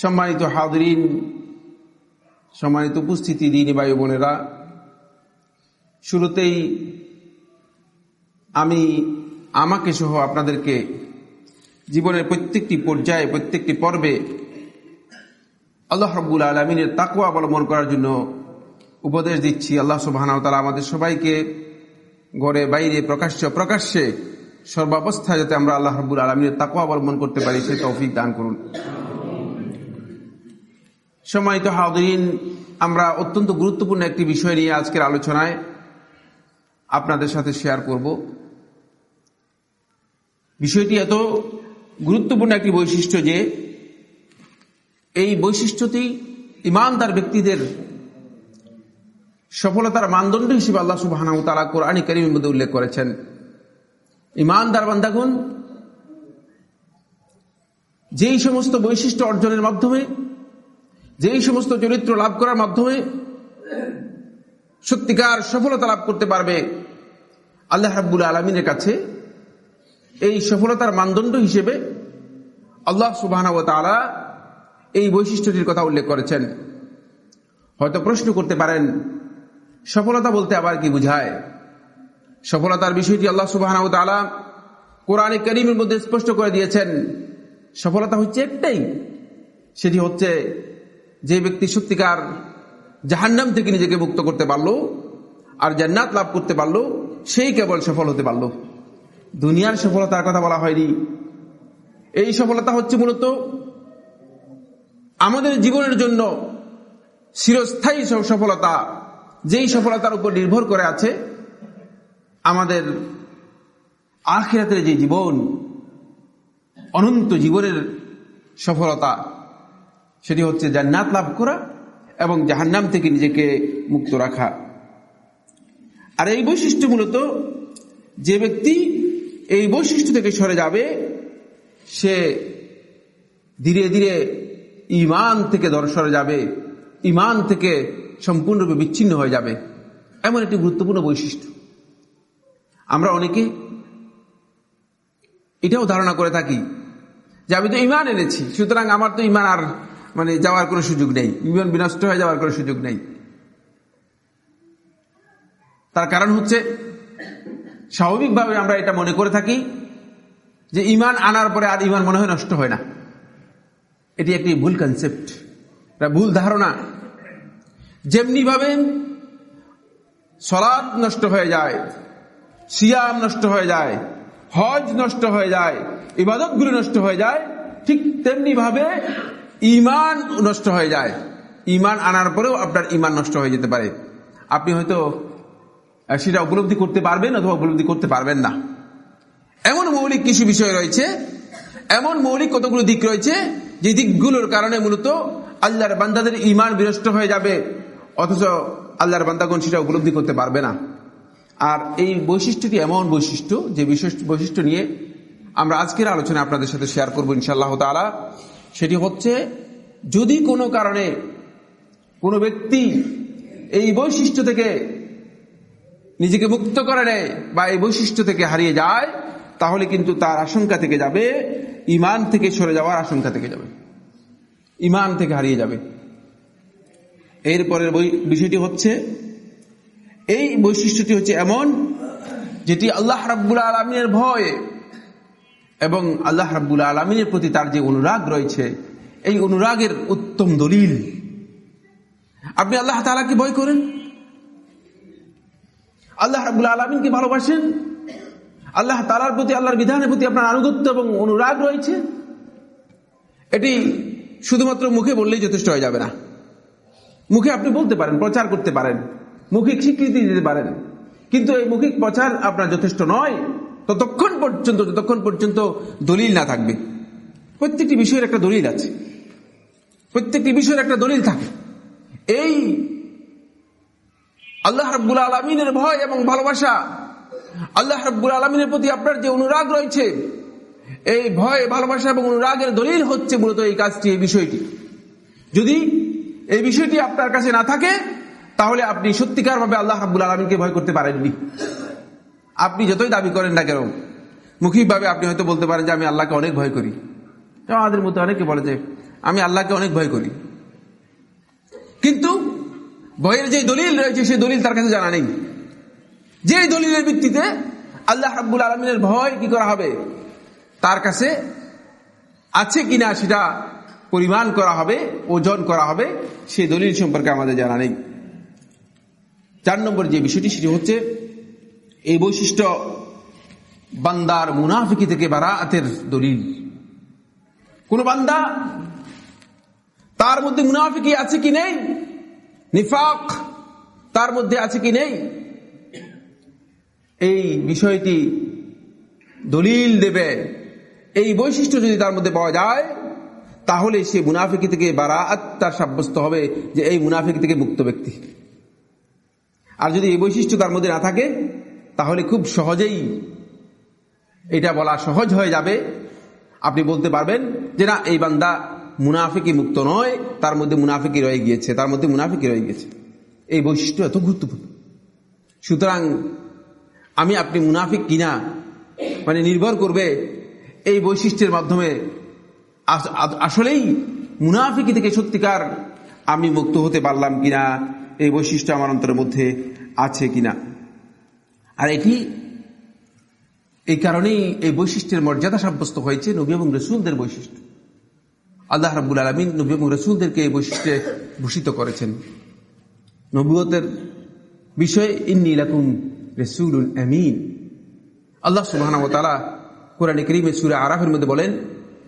সম্মানিত হাদরিন সম্মানিত উপস্থিতি দিনী বায়ু বোনেরা, শুরুতেই আমি আমাকে সহ আপনাদেরকে জীবনের প্রত্যেকটি পর্যায়ে, প্রত্যেকটি পর্বে আল্লাহ রব্বুল আলমিনের তাকুয়া অবলম্বন করার জন্য উপদেশ দিচ্ছি। আল্লাহ সুবাহ আমাদের সবাইকে ঘরে, বাইরে, প্রকাশ্য প্রকাশ্যে সর্বাবস্থায় যাতে আমরা আল্লাহ রব্বুল আলমিনের তাকুয়া অবলম্বন করতে পারি, সে তৌফিক দান করুন। সম্মানিত হাউদিন আমরা অত্যন্ত গুরুত্বপূর্ণ একটি বিষয় নিয়ে আজকের আলোচনায় আপনাদের সাথে শেয়ার করব। বিষয়টি এত গুরুত্বপূর্ণ একটি বৈশিষ্ট্য যে, এই বৈশিষ্ট্যটি ইমানদার ব্যক্তিদের সফলতার মানদণ্ড হিসেবে আল্লাহ সুবাহ তালা কোরআন করিমের মধ্যে উল্লেখ করেছেন। ইমানদার বান্দাগুন যেই সমস্ত বৈশিষ্ট্য অর্জনের মাধ্যমে যেই সমস্ত চরিত্র লাভ করার মাধ্যমে সত্যিকার সফলতা লাভ করতে পারবে আল্লাহ রাব্বুল আলমিনের কাছে, এই সফলতার মানদণ্ড হিসেবে আল্লাহ সুবাহ এই বৈশিষ্ট্যটির কথা উল্লেখ করেছেন। হয়তো প্রশ্ন করতে পারেন, সফলতা বলতে আবার কি বুঝায়? সফলতার বিষয়টি আল্লাহ সুবাহ কোরআনে করিমের মধ্যে স্পষ্ট করে দিয়েছেন। সফলতা হচ্ছে একটাই, সেটি হচ্ছে যে ব্যক্তি সত্যিকার জাহান্নাম থেকে নিজেকে মুক্ত করতে পারল আর জান্নাত লাভ করতে পারল, সেই কেবল সফল হতে পারল। দুনিয়ার সফলতার কথা বলা হয়নি। এই সফলতা হচ্ছে মূলত আমাদের জীবনের জন্য চিরস্থায়ী সফলতা। যেই সফলতার উপর নির্ভর করে আছে আমাদের আখিরাতের যে জীবন, অনন্ত জীবনের সফলতা। সেটি হচ্ছে জান্নাত লাভ করা এবং জাহান্নাম থেকে নিজেকে মুক্ত রাখা। আর এই বৈশিষ্ট্য মূলত যে ব্যক্তি এই বৈশিষ্ট্য থেকে সরে যাবে, সে ধীরে ধীরে ইমান থেকে সরে যাবে ইমান থেকে সম্পূর্ণরূপে বিচ্ছিন্ন হয়ে যাবে। এমন একটি গুরুত্বপূর্ণ বৈশিষ্ট্য। আমরা অনেকে এটাও ধারণা করে থাকি যে আমি তো ইমান এনেছি, সুতরাং আমার তো ইমান আর মানে যাওয়ার কোনো সুযোগ নেই। ইমান বিনষ্ট হয়ে যাওয়ার কোনো সুযোগ নেই। তার কারণ হচ্ছে, স্বাভাবিকভাবে আমরা এটা মনে করে থাকি যে ইমান আনার পরে আর ইমান মনে হয় নষ্ট হয় না। এটি একটি ভুল কনসেপ্ট ভুল ধারণা। যেমনি ভাবে সলাদ নষ্ট হয়ে যায়, সিয়াম নষ্ট হয়ে যায়, হজ নষ্ট হয়ে যায়, ইবাদতগুলি নষ্ট হয়ে যায়, ঠিক তেমনি ভাবে ইমান নষ্ট হয়ে যায়। ইমান আনার পরেও আপনার ইমান নষ্ট হয়ে যেতে পারে। আপনি হয়তো সেটা উপলব্ধি করতে পারবেন অথবা উপলব্ধি করতে পারবেন না। এমন মৌলিক কিছু বিষয় রয়েছে, এমন মৌলিক কতগুলো দিক রয়েছে, যে দিকগুলোর কারণে মূলত আল্লাহর বান্দাদের ইমান বিনষ্ট হয়ে যাবে, অথচ আল্লাহর বান্দাগণ সেটা উপলব্ধি করতে পারবে না। আর এই বৈশিষ্ট্যটি এমন বৈশিষ্ট্য, যে বিশেষ বৈশিষ্ট্য নিয়ে আমরা আজকের আলোচনা আপনাদের সাথে শেয়ার করব ইনশাল্লাহ তালা সেটি হচ্ছে, যদি কোনো কারণে কোনো ব্যক্তি এই বৈশিষ্ট্য থেকে নিজেকে মুক্ত করে নেয় বা এই বৈশিষ্ট্য থেকে হারিয়ে যায়, তাহলে কিন্তু তার আশঙ্কা থেকে যাবে, ইমান থেকে সরে যাওয়ার আশঙ্কা থেকে যাবে। ইমান থেকে হারিয়ে যাবে। এরপরের বই বিষয়টি হচ্ছে, এই বৈশিষ্ট্যটি হচ্ছে এমন যেটি আল্লাহ রাব্বুল আলমিনের ভয় এবং আল্লাহ রাব্বুল আলমিনের প্রতি তার যে অনুরাগ রয়েছে, এই অনুরাগের উত্তম দলিল। আপনি আল্লাহ তালাকে ভয় করেন? আল্লাহ রাবুল আলমিনকে ভালোবাসেন? আল্লাহ তালার প্রতি, আল্লাহর বিধানের প্রতি আপনার আনুগত্য এবং অনুরাগ রয়েছে? এটি শুধুমাত্র মুখে বললেই যথেষ্ট হয়ে যাবে না। মুখে আপনি বলতে পারেন, প্রচার করতে পারেন মুখিক স্বীকৃতি দিতে পারেন। কিন্তু এই মৌখিক প্রচার আপনার যথেষ্ট নয়। ততক্ষণ পর্যন্ত, যতক্ষণ পর্যন্ত দলিল না থাকবে। প্রত্যেকটি বিষয়ের একটা দলিল আছে। প্রত্যেকটি বিষয়ের একটা দলিল থাকে। এই আল্লাহ রব্বুল আলমিনের ভয় এবং ভালোবাসা, আল্লাহ রব্বুল আলমিনের প্রতি আপনার যে অনুরাগ রয়েছে, এই ভয়, ভালোবাসা এবং অনুরাগের দলিল হচ্ছে মূলত এই কাজটি, এই বিষয়টি। যদি এই বিষয়টি আপনার কাছে না থাকে, তাহলে আপনি সত্যিকার ভাবে আল্লাহ রাবুল আলমীকে ভয় করতে পারেননি। আপনি যতই দাবি করেন না কেন, মৌখিকভাবে আপনি হয়তো বলতে পারেন যে আমি আল্লাহকে অনেক ভয় করি। আমাদের মধ্যে অনেকে বলে যে, আমি আল্লাহকে অনেক ভয় করি। কিন্তু ভয়ের যে দলিল রয়েছে, সেই দলিল তার কাছে জানা নেই। যে দলিলের ভিত্তিতে আল্লাহ রাব্বুল আলমিনের ভয় কি করা হবে? তার কাছে আছে কিনা সেটা পরিমাণ করা হবে, ওজন করা হবে, সেই দলিল সম্পর্কে আমাদের জানা নেই। চার নম্বর যে বিষয়টি, সেটি হচ্ছে এই বৈশিষ্ট্য বান্দার মুনাফিকি থেকে বারাতের দলিল। কোন বান্দা তার মধ্যে মুনাফিকি আছে কি নেই? নিফাক তার মধ্যে আছে কি নেই? এই বিষয়টি দলিল দেবে। এই বৈশিষ্ট্য যদি তার মধ্যে পাওয়া যায়, তাহলে সে মুনাফিকি থেকে বারাত তার সাব্যস্ত হবে যে এই মুনাফিক থেকে মুক্ত ব্যক্তি। আর যদি এই বৈশিষ্ট্য তার মধ্যে না থাকে তাহলে খুব সহজেই এটা বলা সহজ হয়ে যাবে। আপনি বলতে পারবেন যে না, এই বান্দা মুনাফিকি মুক্ত নয়, তার মধ্যে মুনাফিকি রয়ে গিয়েছে, তার মধ্যে মুনাফিকি রয়ে গেছে এই বৈশিষ্ট্য এত গুরুত্বপূর্ণ। সুতরাং আমি আপনি মুনাফিক কিনা মানে নির্ভর করবে এই বৈশিষ্ট্যের মাধ্যমে। আসলেই মুনাফিকি থেকে সত্যিকার আমি মুক্ত হতে পারলাম কিনা, এই বৈশিষ্ট্য আমার অন্তরের মধ্যে আছে কিনা। আর এটি এই কারণেই এই বৈশিষ্ট্যের মর্যাদা সাব্যস্ত হয়েছে নবী এবং রসুলদের বৈশিষ্ট্য। আল্লাহ রাবুল আলমিন নবী এবং রসুলদেরকে এই বৈশিষ্ট্যে ভূষিত করেছেন। নবুয়তের বিষয়ে, ইন্নি লাকুম রসুল আমিন। আল্লাহ সুবাহ কোরআন করিমে সুরে আরাফের মধ্যে বলেন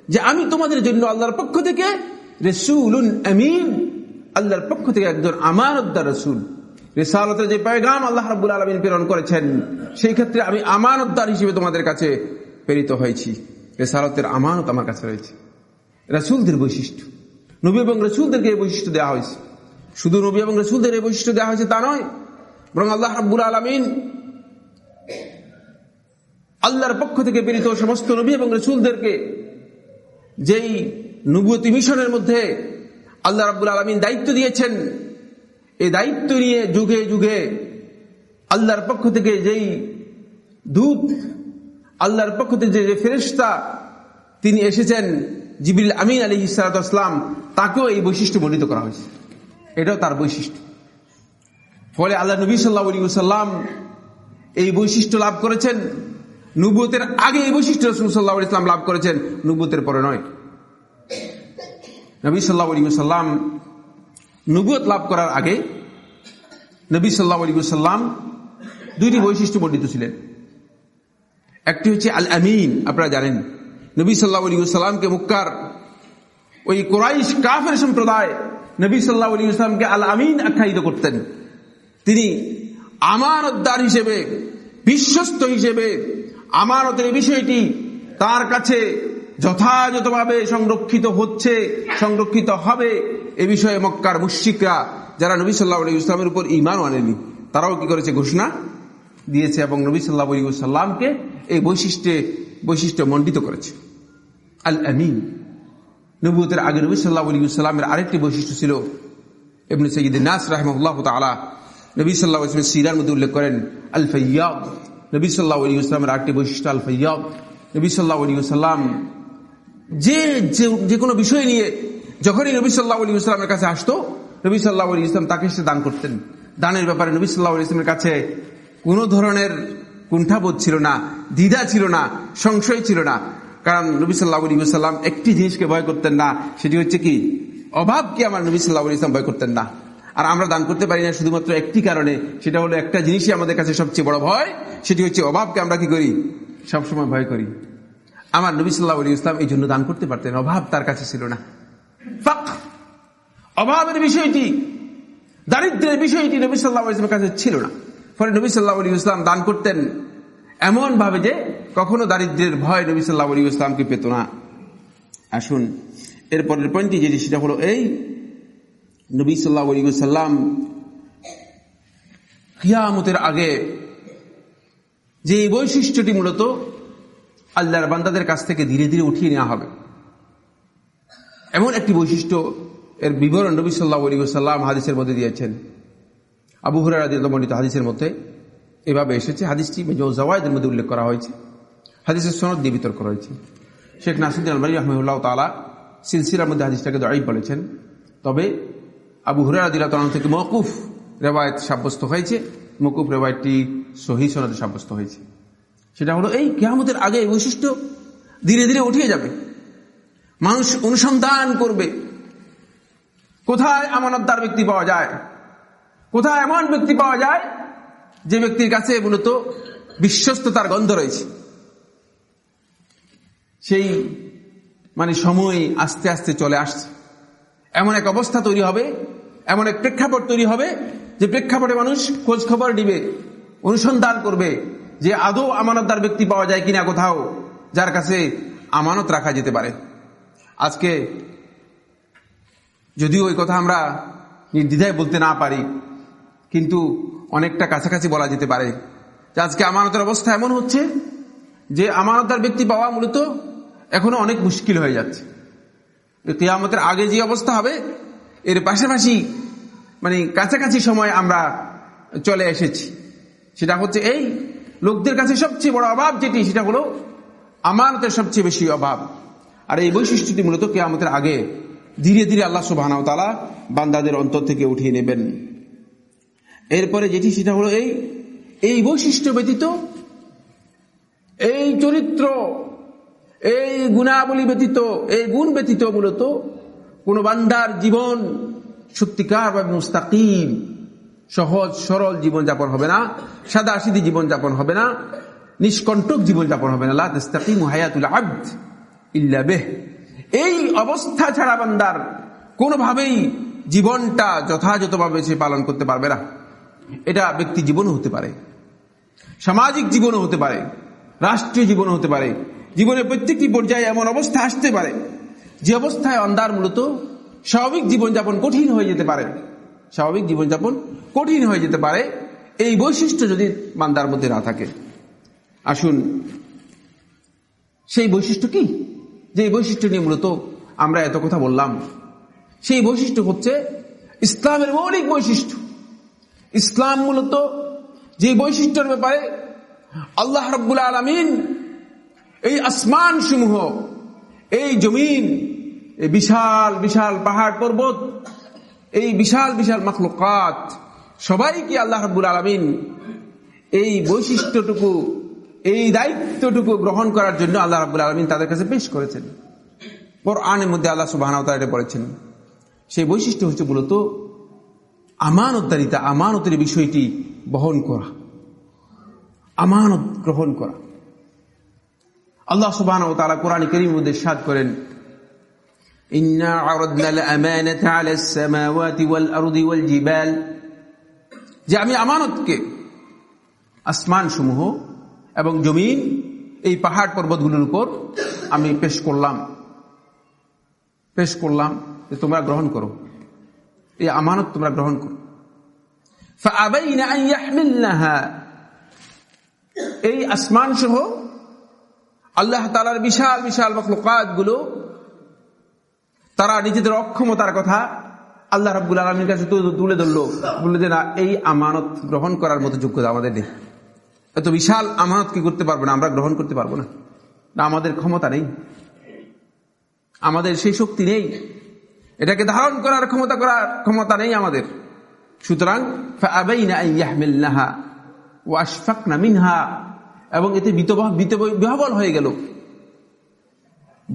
যে, আমি তোমাদের জন্য আল্লাহর পক্ষ থেকে রসুল আমিন। আল্লাহর পক্ষ থেকে একজন আমানতদার রসুল। রেসালতের যে পেগাম আল্লাহ রাবুল আলমিন প্রেরণ করেছেন, সেই ক্ষেত্রে আমি আমানতদার হিসেবে তোমাদের কাছে প্রেরিত হয়েছি। রেসালতের আমানত আমার কাছে রয়েছে। রসুলদের বৈশিষ্ট্য। নবী এবং রসুলদেরকে এই বৈশিষ্ট্য দেওয়া হয়েছে। শুধু নবী এবং রসুলদের এই বৈশিষ্ট্য দেওয়া হয়েছে তা নয়, বরং আল্লাহ রাবুল আলমিন আল্লাহর পক্ষ থেকে প্রেরিত সমস্ত নবী এবং রসুলদেরকে যেই নবুয়তি মিশনের মধ্যে আল্লাহ রাবুল আলমিন দায়িত্ব দিয়েছেন এই দায়িত্ব নিয়ে যুগে যুগে আল্লাহর পক্ষ থেকে যেই দূত, আল্লাহর পক্ষ থেকে যে ফেরেস্তা তিনি এসেছেন জিবিল আমিন আলী ইসালাতাম তাকেও এই বৈশিষ্ট্য বর্ণিত করা হয়েছে। এটাও তার বৈশিষ্ট্য। ফলে আল্লাহ নবী সাল্লাহ আলী সাল্লাম এই বৈশিষ্ট্য লাভ করেছেন। নুবুতের আগে এই বৈশিষ্ট্য রসুল সাল্লাহ ইসলাম লাভ করেছেন নুবুতের পরে নয়। নবী সাল্লাহ সাল্লাম নবুয়ত লাভ করার আগে নবী সাল্লাহ দুইটি বৈশিষ্ট্য বর্ণিত ছিলেন। একটি হচ্ছে আল আমিন আপনারা জানেন। নবী সাল্লাহ আলী সাল্লামকে মুক্কার, ওই কোরাইশ কাফের সম্প্রদায় নবী সাল্লাহ আলী সাল্লামকে আল আমিন আখ্যায়িত করতেন। তিনি আমানতদার হিসেবে, বিশ্বস্ত হিসেবে আমানতের বিষয়টি তার কাছে যথাযথভাবে সংরক্ষিত হচ্ছে, সংরক্ষিত হবে। এ বিষয়ে মক্কার মুশিকরা যারা নবী সাল্লাহ আলী ইসলামের উপর ইমান আনেনি তারাও কি করেছে? ঘোষণা দিয়েছে এবং নবী সাল্লাহ আলী সাল্লামকে এই বৈশিষ্ট্যে, বৈশিষ্ট্য মণ্ডিত করেছে। আল আমিন নবুতের আগে নবী সাল্লাহ আলী সাল্লামের আরেকটি বৈশিষ্ট্য ছিল। এমনি সঈদ নাস রাহমুল্লাহ তালা নবী সাল্লাহ ইসলামের সিরার মধ্যে উল্লেখ করেন আল ফৈয়াব নবী সাল্লাহ আলী ইসলামের আরেকটি বৈশিষ্ট্য আল ফৈয়াব নবী সাল্লাহ আলী সাল্লাম যে যে কোনো বিষয় নিয়ে যখনই নবী সাল্লাহ আলী ইসলামের কাছে আসতো, নবী সাল্লাহ আলী ইসলাম তাকে সে দান করতেন। দানের ব্যাপারে নবী সাল্লাহ আলী ইসলামের কাছে কোন ধরনের কুণ্ঠাবোধ ছিল না, দ্বিধা ছিল না, সংশয় ছিল না। কারণ নবী সাল্লাহ আলী সাল্লাম একটি জিনিসকে ভয় করতেন না, সেটি হচ্ছে কি? অভাবকে আমার নবী সাল্লাহ আলী ইসলাম ভয় করতেন না। আর আমরা দান করতে পারি না শুধুমাত্র একটি কারণে, সেটা হলো একটা জিনিসই আমাদের কাছে সবচেয়ে বড় ভয়, সেটি হচ্ছে অভাবকে আমরা কি করি? সবসময় ভয় করি। আমার নবী সাল্লাহ আলী ইসলাম এই জন্য দান করতে পারতেন, অভাব তার কাছে ছিল না। অভাবের বিষয়টি, দারিদ্রের বিষয়টি নবী সাল্লাহ ইসলামের কাছে ছিল না। ফলে নবী সাল্লাহ আলী ইসলাম দান করতেন এমন ভাবে যে কখনো দারিদ্রের ভয় নবী সাল্লাহ আলী ইসলামকে পেত না। আসুন, এরপরের পয়েন্টটি যেটি সেটা হলো এই, নবী সাল্লাহ আলী সাল্লাম কিয়ামতের আগে যে বৈশিষ্ট্যটি মূলত আল্লাহর বান্দাদের কাছ থেকে ধীরে ধীরে উঠিয়ে নেওয়া হবে। এমন একটি বৈশিষ্ট্য এর বিবরণ নবী সাল্লাহ আলী সাল্লাম হাদিসের মধ্যে দিয়েছেন। আবু হুরারিত হাদিসের মধ্যে এভাবে এসেছে। হাদিসটি জওয়ায়দের মধ্যে উল্লেখ করা হয়েছে। হাদিসের সনদ দিয়ে বিতর্ক রয়েছে। শেখ নাসিদ্দিন আলমারি রহমুল্লাহ তালা সিলসিলার মধ্যে হাদিসটাকে দড়াই বলেছেন। তবে আবু হুরারা দিলা থেকে মকুফ রেওয়ায়ত সাব্যস্ত হয়েছে। মকুফ রেওয়ায়তটি সহি সনদে সাব্যস্ত হয়েছে। সেটা হলো এই কেয়ামতের আগে বৈশিষ্ট্য ধীরে ধীরে উঠিয়ে যাবে। মানুষ অনুসন্ধান করবে। কোথায় আমানতদার ব্যক্তি পাওয়া যায়? কোথায় এমন ব্যক্তি পাওয়া যায় যে ব্যক্তির কাছে মূলত বিশ্বস্ততার গন্ধ রয়েছে? সেই মানে সময় আস্তে আস্তে চলে আসছে। এমন এক অবস্থা তৈরি হবে, এমন এক প্রেক্ষাপট তৈরি হবে যে প্রেক্ষাপটে মানুষ খোঁজ খবর দিবে অনুসন্ধান করবে। যে আদৌ আমানতদার ব্যক্তি পাওয়া যায় কিনা কোথাও, যার কাছে আমানত রাখা যেতে পারে। আজকে যদিও ওই কথা আমরা নির্দ্বিধায় বলতে না পারি, কিন্তু অনেকটা কাছাকাছি বলা যেতে পারে যে আজকে আমানতের অবস্থা এমন হচ্ছে যে আমানতদার ব্যক্তি পাওয়া মূলত এখনও অনেক মুশকিল হয়ে যাচ্ছে। কেয়ামতের আগে যে অবস্থা হবে, এর পাশাপাশি মানে কাছাকাছি সময় আমরা চলে এসেছি। সেটা হচ্ছে এই লোকদের কাছে সবচেয়ে বড় অভাব যেটি, সেটা হলো আমানতের সবচেয়ে বেশি অভাব। আর এই বৈশিষ্ট্যটি মূলত কেয়ামতের আগে ধীরে ধীরে আল্লাহ সুবাহ তালা বান্দাদের অন্তর থেকে উঠিয়ে নেবেন। এরপরে যেটি, সেটা হলো এই এই বৈশিষ্ট্য ব্যতীত এই চরিত্র, এই গুণাবলী ব্যতীত, এই গুণ ব্যতীত মূলত কোন বান্দার জীবন সত্যিকার বা মুস্তাকিম। সহজ, সরল জীবনযাপন হবে না সাদা সিধি জীবন যাপন হবে না, নিষ্কণ্টক জীবনযাপন হবে না। লাস্তাকিম এই অবস্থা ছাড়া বান্দার কোনোভাবেই জীবনটা যথাযথভাবে সে পালন করতে পারবে না। এটা ব্যক্তি জীবনও হতে পারে, সামাজিক জীবনও হতে পারে, রাষ্ট্রীয় জীবনও হতে পারে, জীবনের প্রত্যেকটি পর্যায়ে এমন অবস্থা আসতে পারে, যে অবস্থায় অন্ধার মূলত স্বাভাবিক জীবনযাপন কঠিন হয়ে যেতে পারে। স্বাভাবিক জীবনযাপন কঠিন হয়ে যেতে পারে। এই বৈশিষ্ট্য যদি বান্দার মধ্যে না থাকে। আসুন, সেই বৈশিষ্ট্য কি? যে বৈশিষ্ট্য নিয়ে মূলত আমরা এত কথা বললাম। সেই বৈশিষ্ট্য হচ্ছে ইসলামের মৌলিক বৈশিষ্ট্য। ইসলাম মূলত যে বৈশিষ্ট্যের ব্যাপারে আল্লাহ রব্বুল আলমিন এই আসমান সমূহ এই জমিন, এই বিশাল বিশাল পাহাড় পর্বত এই বিশাল বিশাল মখলুকাত, সবাইকে আল্লাহ রব্বুল আলমিন এই বৈশিষ্ট্যটুকু, এই দায়িত্বটুকু গ্রহণ করার জন্য আল্লাহ রাবুল আলমিন তাদের কাছে পেশ করেছেন। পর আনের মধ্যে আল্লাহ সুবাহ এটা বলেছেন, সেই বৈশিষ্ট্য হচ্ছে মূলত আমানতদারিতা, আমানতের বিষয়টি বহন করা, আমানত গ্রহণ করা। আল্লাহ সুবাহ কোরআন করিম মধ্যে করেন إنا عرضنا الأمانة على السماوات والأرض والجبال যে আমি আমানতকে আসমান সমূহ এবং জমিন এই পাহাড় পর্বতগুলোর উপর আমি পেশ করলাম পেশ করলাম যে তোমরা গ্রহণ করো এই আমানত তোমরা গ্রহণ করো এই আসমান সহ আল্লাহ তালার বিশাল বিশাল মখলুকাত গুলো তারা নিজেদের অক্ষমতার কথা আল্লাহ রাবুল আলমীর কাছে তুলে ধরলো। বলল যে, না, এই আমানত গ্রহণ করার মতো যোগ্যতা আমাদের নেই। এত বিশাল আমানত কি করতে পারব না? আমরা গ্রহণ করতে পারব না। আমাদের ক্ষমতা নেই। আমাদের সেই শক্তি নেই। এটাকে ধারণ করার ক্ষমতা করার ক্ষমতা নেই আমাদের। সুতরাং মিনহা। এবং এতে বিহবল হয়ে গেল।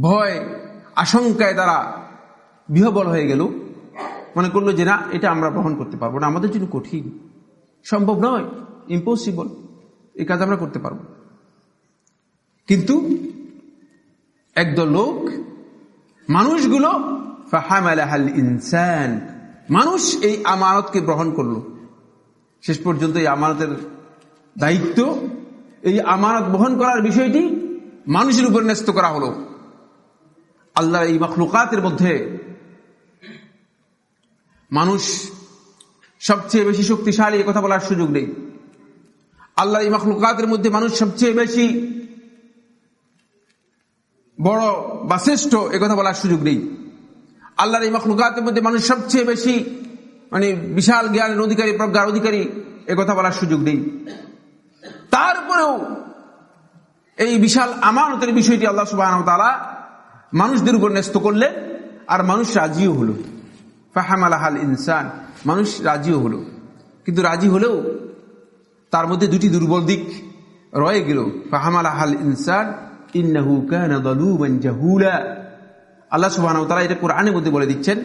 ভয়, আশঙ্কায় তারা বিহবল হয়ে গেল। মনে করল যে না, এটা আমরা গ্রহণ করতে পারব না। আমাদের জন্য কঠিন। সম্ভব নয়। ইম্পসিবল এই কাজ আমরা করতে পারব। কিন্তু একদল লোক মানুষগুলো ইনসান, মানুষ এই আমানতকে গ্রহণ করল। শেষ পর্যন্ত এই আমানতের দায়িত্ব, এই আমানত বহন করার বিষয়টি মানুষের উপর ন্যস্ত করা হলো। আল্লাহ এই মখলুকাতের মধ্যে মানুষ সবচেয়ে বেশি শক্তিশালী কথা বলার সুযোগ নেই। আল্লাহ এই মখলুকাতের মধ্যে মানুষ সবচেয়ে বেশি বড় বা শ্রেষ্ঠ কথা বলার সুযোগ নেই। আল্লাহর এই মখলুকাতের মধ্যে মানুষ সবচেয়ে বেশি মানে বিশাল জ্ঞানের অধিকারী, প্রজ্ঞার অধিকারী কথা বলার সুযোগ নেই। তারপরেও এই বিশাল আমানতের বিষয়টি আল্লাহ সুবাহ মানুষদের উপর ন্যস্ত করলেন আর মানুষ রাজিও হলো। ফাহামালাহাল ইনসান। মানুষ রাজিও হলো। কিন্তু রাজি হলেও তার মধ্যে দুটি দুর্বল দিক রয়ে গেল। ফাহামালাহাল ইনসান, ইন্নাহু কানা যালুমান জাহুলা। এটা বলে দিচ্ছেন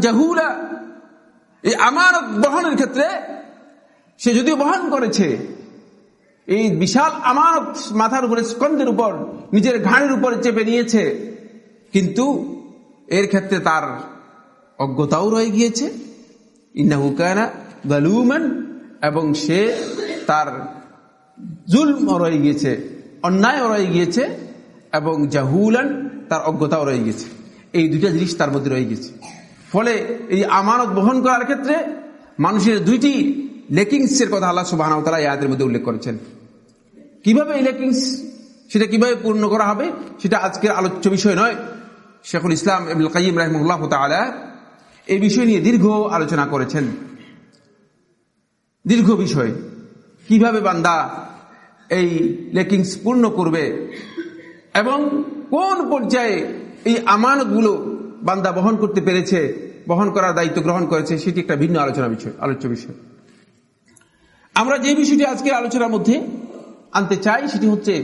জাহুলা। এই বহনের ক্ষেত্রে সে যদিও বহন করেছে, এই বিশাল মাথার উপরে স্কন্ধের উপর, নিজের ঘাড়ের উপর চেপে নিয়েছে, কিন্তু এর ক্ষেত্রে তার অজ্ঞতাও রয়ে গিয়েছে। গালুমান এবং সে তার জুলম রয়ে গিয়েছে অন্যায় রয়ে গিয়েছে এবং জাহুলান তার অজ্ঞতাও রয়ে গেছে এই দুইটা জিনিস তার মধ্যে রয়ে গেছে ফলে এই আমানত বহন করার ক্ষেত্রে মানুষের দুইটি লেকিংসের কথা আল্লাহ সুবাহ তালা ইয়াদের মধ্যে উল্লেখ করেছেন। কীভাবে এই লেকিংস, সেটা কীভাবে পূর্ণ করা হবে, সেটা আজকের আলোচ্য বিষয় নয়। শেখুল ইসলাম ইবুল কাইম রাহমুল্লাহ তালা এই বিষয় নিয়ে দীর্ঘ আলোচনা করেছেন। দীর্ঘ বিষয়। কীভাবে বান্দা এই লেকিংস পূর্ণ করবে এবং কোন পর্যায়ে এই আমানতগুলো বান্দা বহন করতে পেরেছে, বহন করার দায়িত্ব গ্রহণ করেছে, সেটি একটা ভিন্ন আলোচনা বিষয়, আলোচ্য বিষয়। আমরা যে বিষয়টি আজকের আলোচনার মধ্যে আনতে চাই, সেটি হচ্ছে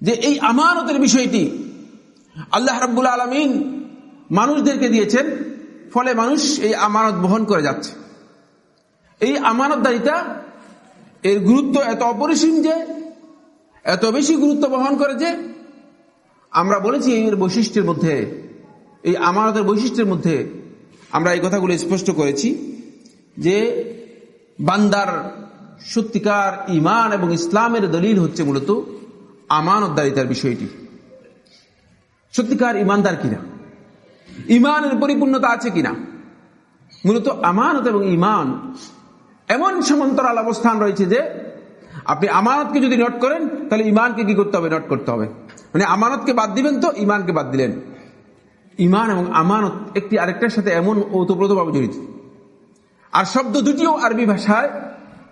যে এই আমানতের বিষয়টি আল্লাহ রাব্বুল আলমিন মানুষদেরকে দিয়েছেন, ফলে মানুষ এই আমানত বহন করে যাচ্ছে। এই আমানতদারিতা এর গুরুত্ব এত অপরিসীম যে, এত বেশি গুরুত্ব বহন করে যে, আমরা বলেছি এর বৈশিষ্ট্যের মধ্যে, এই আমানতের বৈশিষ্ট্যের মধ্যে আমরা এই কথাগুলো স্পষ্ট করেছি যে, বান্দার সত্যিকার ইমান এবং ইসলামের দলিল হচ্ছে মূলত আমানতদারিতার বিষয়টি। সত্যিকার ইমানদার কিনা? ইমানের পরিপূর্ণতা আছে কিনা? মূলত আমানত এবং ইমান এমন সমান্তরাল অবস্থান রয়েছে যে, আপনি আমানতকে যদি নোট করেন, তাহলে ইমানকে কি করতে হবে? নোট করতে হবে। মানে আমানতকে বাদ দিবেন তো, ইমানকে বাদ দিলেন। ইমান এবং আমানত একটি আরেকটার সাথে এমন ওতপ্রোতভাবে জড়িত। আর শব্দ দুটিও আরবি ভাষায়,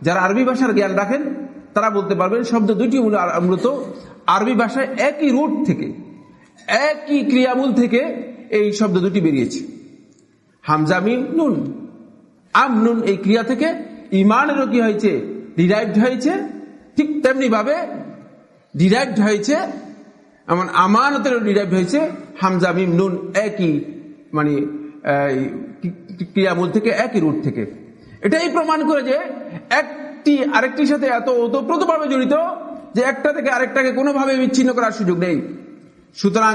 যারা আরবি ভাষার জ্ঞান রাখেন, তারা বলতে পারবেন শব্দ দুটি মূলত আরবি ভাষায় একই রুট থেকে। একই ক্রিয়ামূল থেকে এই শব্দ দুটি বেরিয়েছে। হামজামিম নুন। আম নুন এই ক্রিয়া থেকে ইমানেরও কি হয়েছে ডিরাইভড হয়েছে, ঠিক তেমনি ভাবে ডিরাইভড হয়েছে, এমন আমানতেরও ডিরাইভ হয়েছে হামজামিম নুন একই মানে ক্রিয়ামূল থেকে একই রুট থেকে। এটাই প্রমাণ করে যে একটি আরেকটির সাথে এত ওতপ্রোতভাবে জড়িত যে একটা থেকে আরেকটাকে কোনোভাবে বিচ্ছিন্ন করার সুযোগ নেই। সুতরাং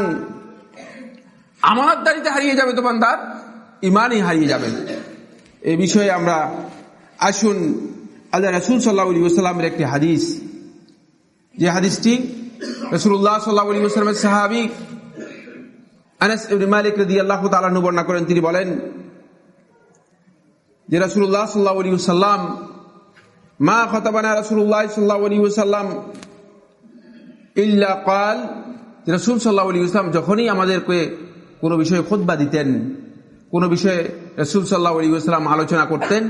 আমানতদারিতে হারিয়ে যাবে দোকানদার ইমানই হারিয়ে যাবে এ বিষয়ে আমরা আসুন, আল্লাহ রসুল সাল্লাহ সাল্লামের একটি হাদিস। যে হাদিসটি রসুল্লাহ সাল্লাহ সাল্লামের সাহাবি আনাস মালিক রদি আল্লাহ তালু বর্ণনা করেন। তিনি বলেন যে রসুল্লাহ সাল্লাহ আলী সাল্লাম মা খতাবানা রসুল্লাহ সাল্লাহ আলী সাল্লাম ইল্লা, কাল রসুল সাল্লাহ আলী ইসলাম যখনই আমাদেরকে কোনো বিষয়ে খোদবা দিতেন, কোনো বিষয়ে রসুল সাল্লাহ আলী ইসলাম আলোচনা করতেন,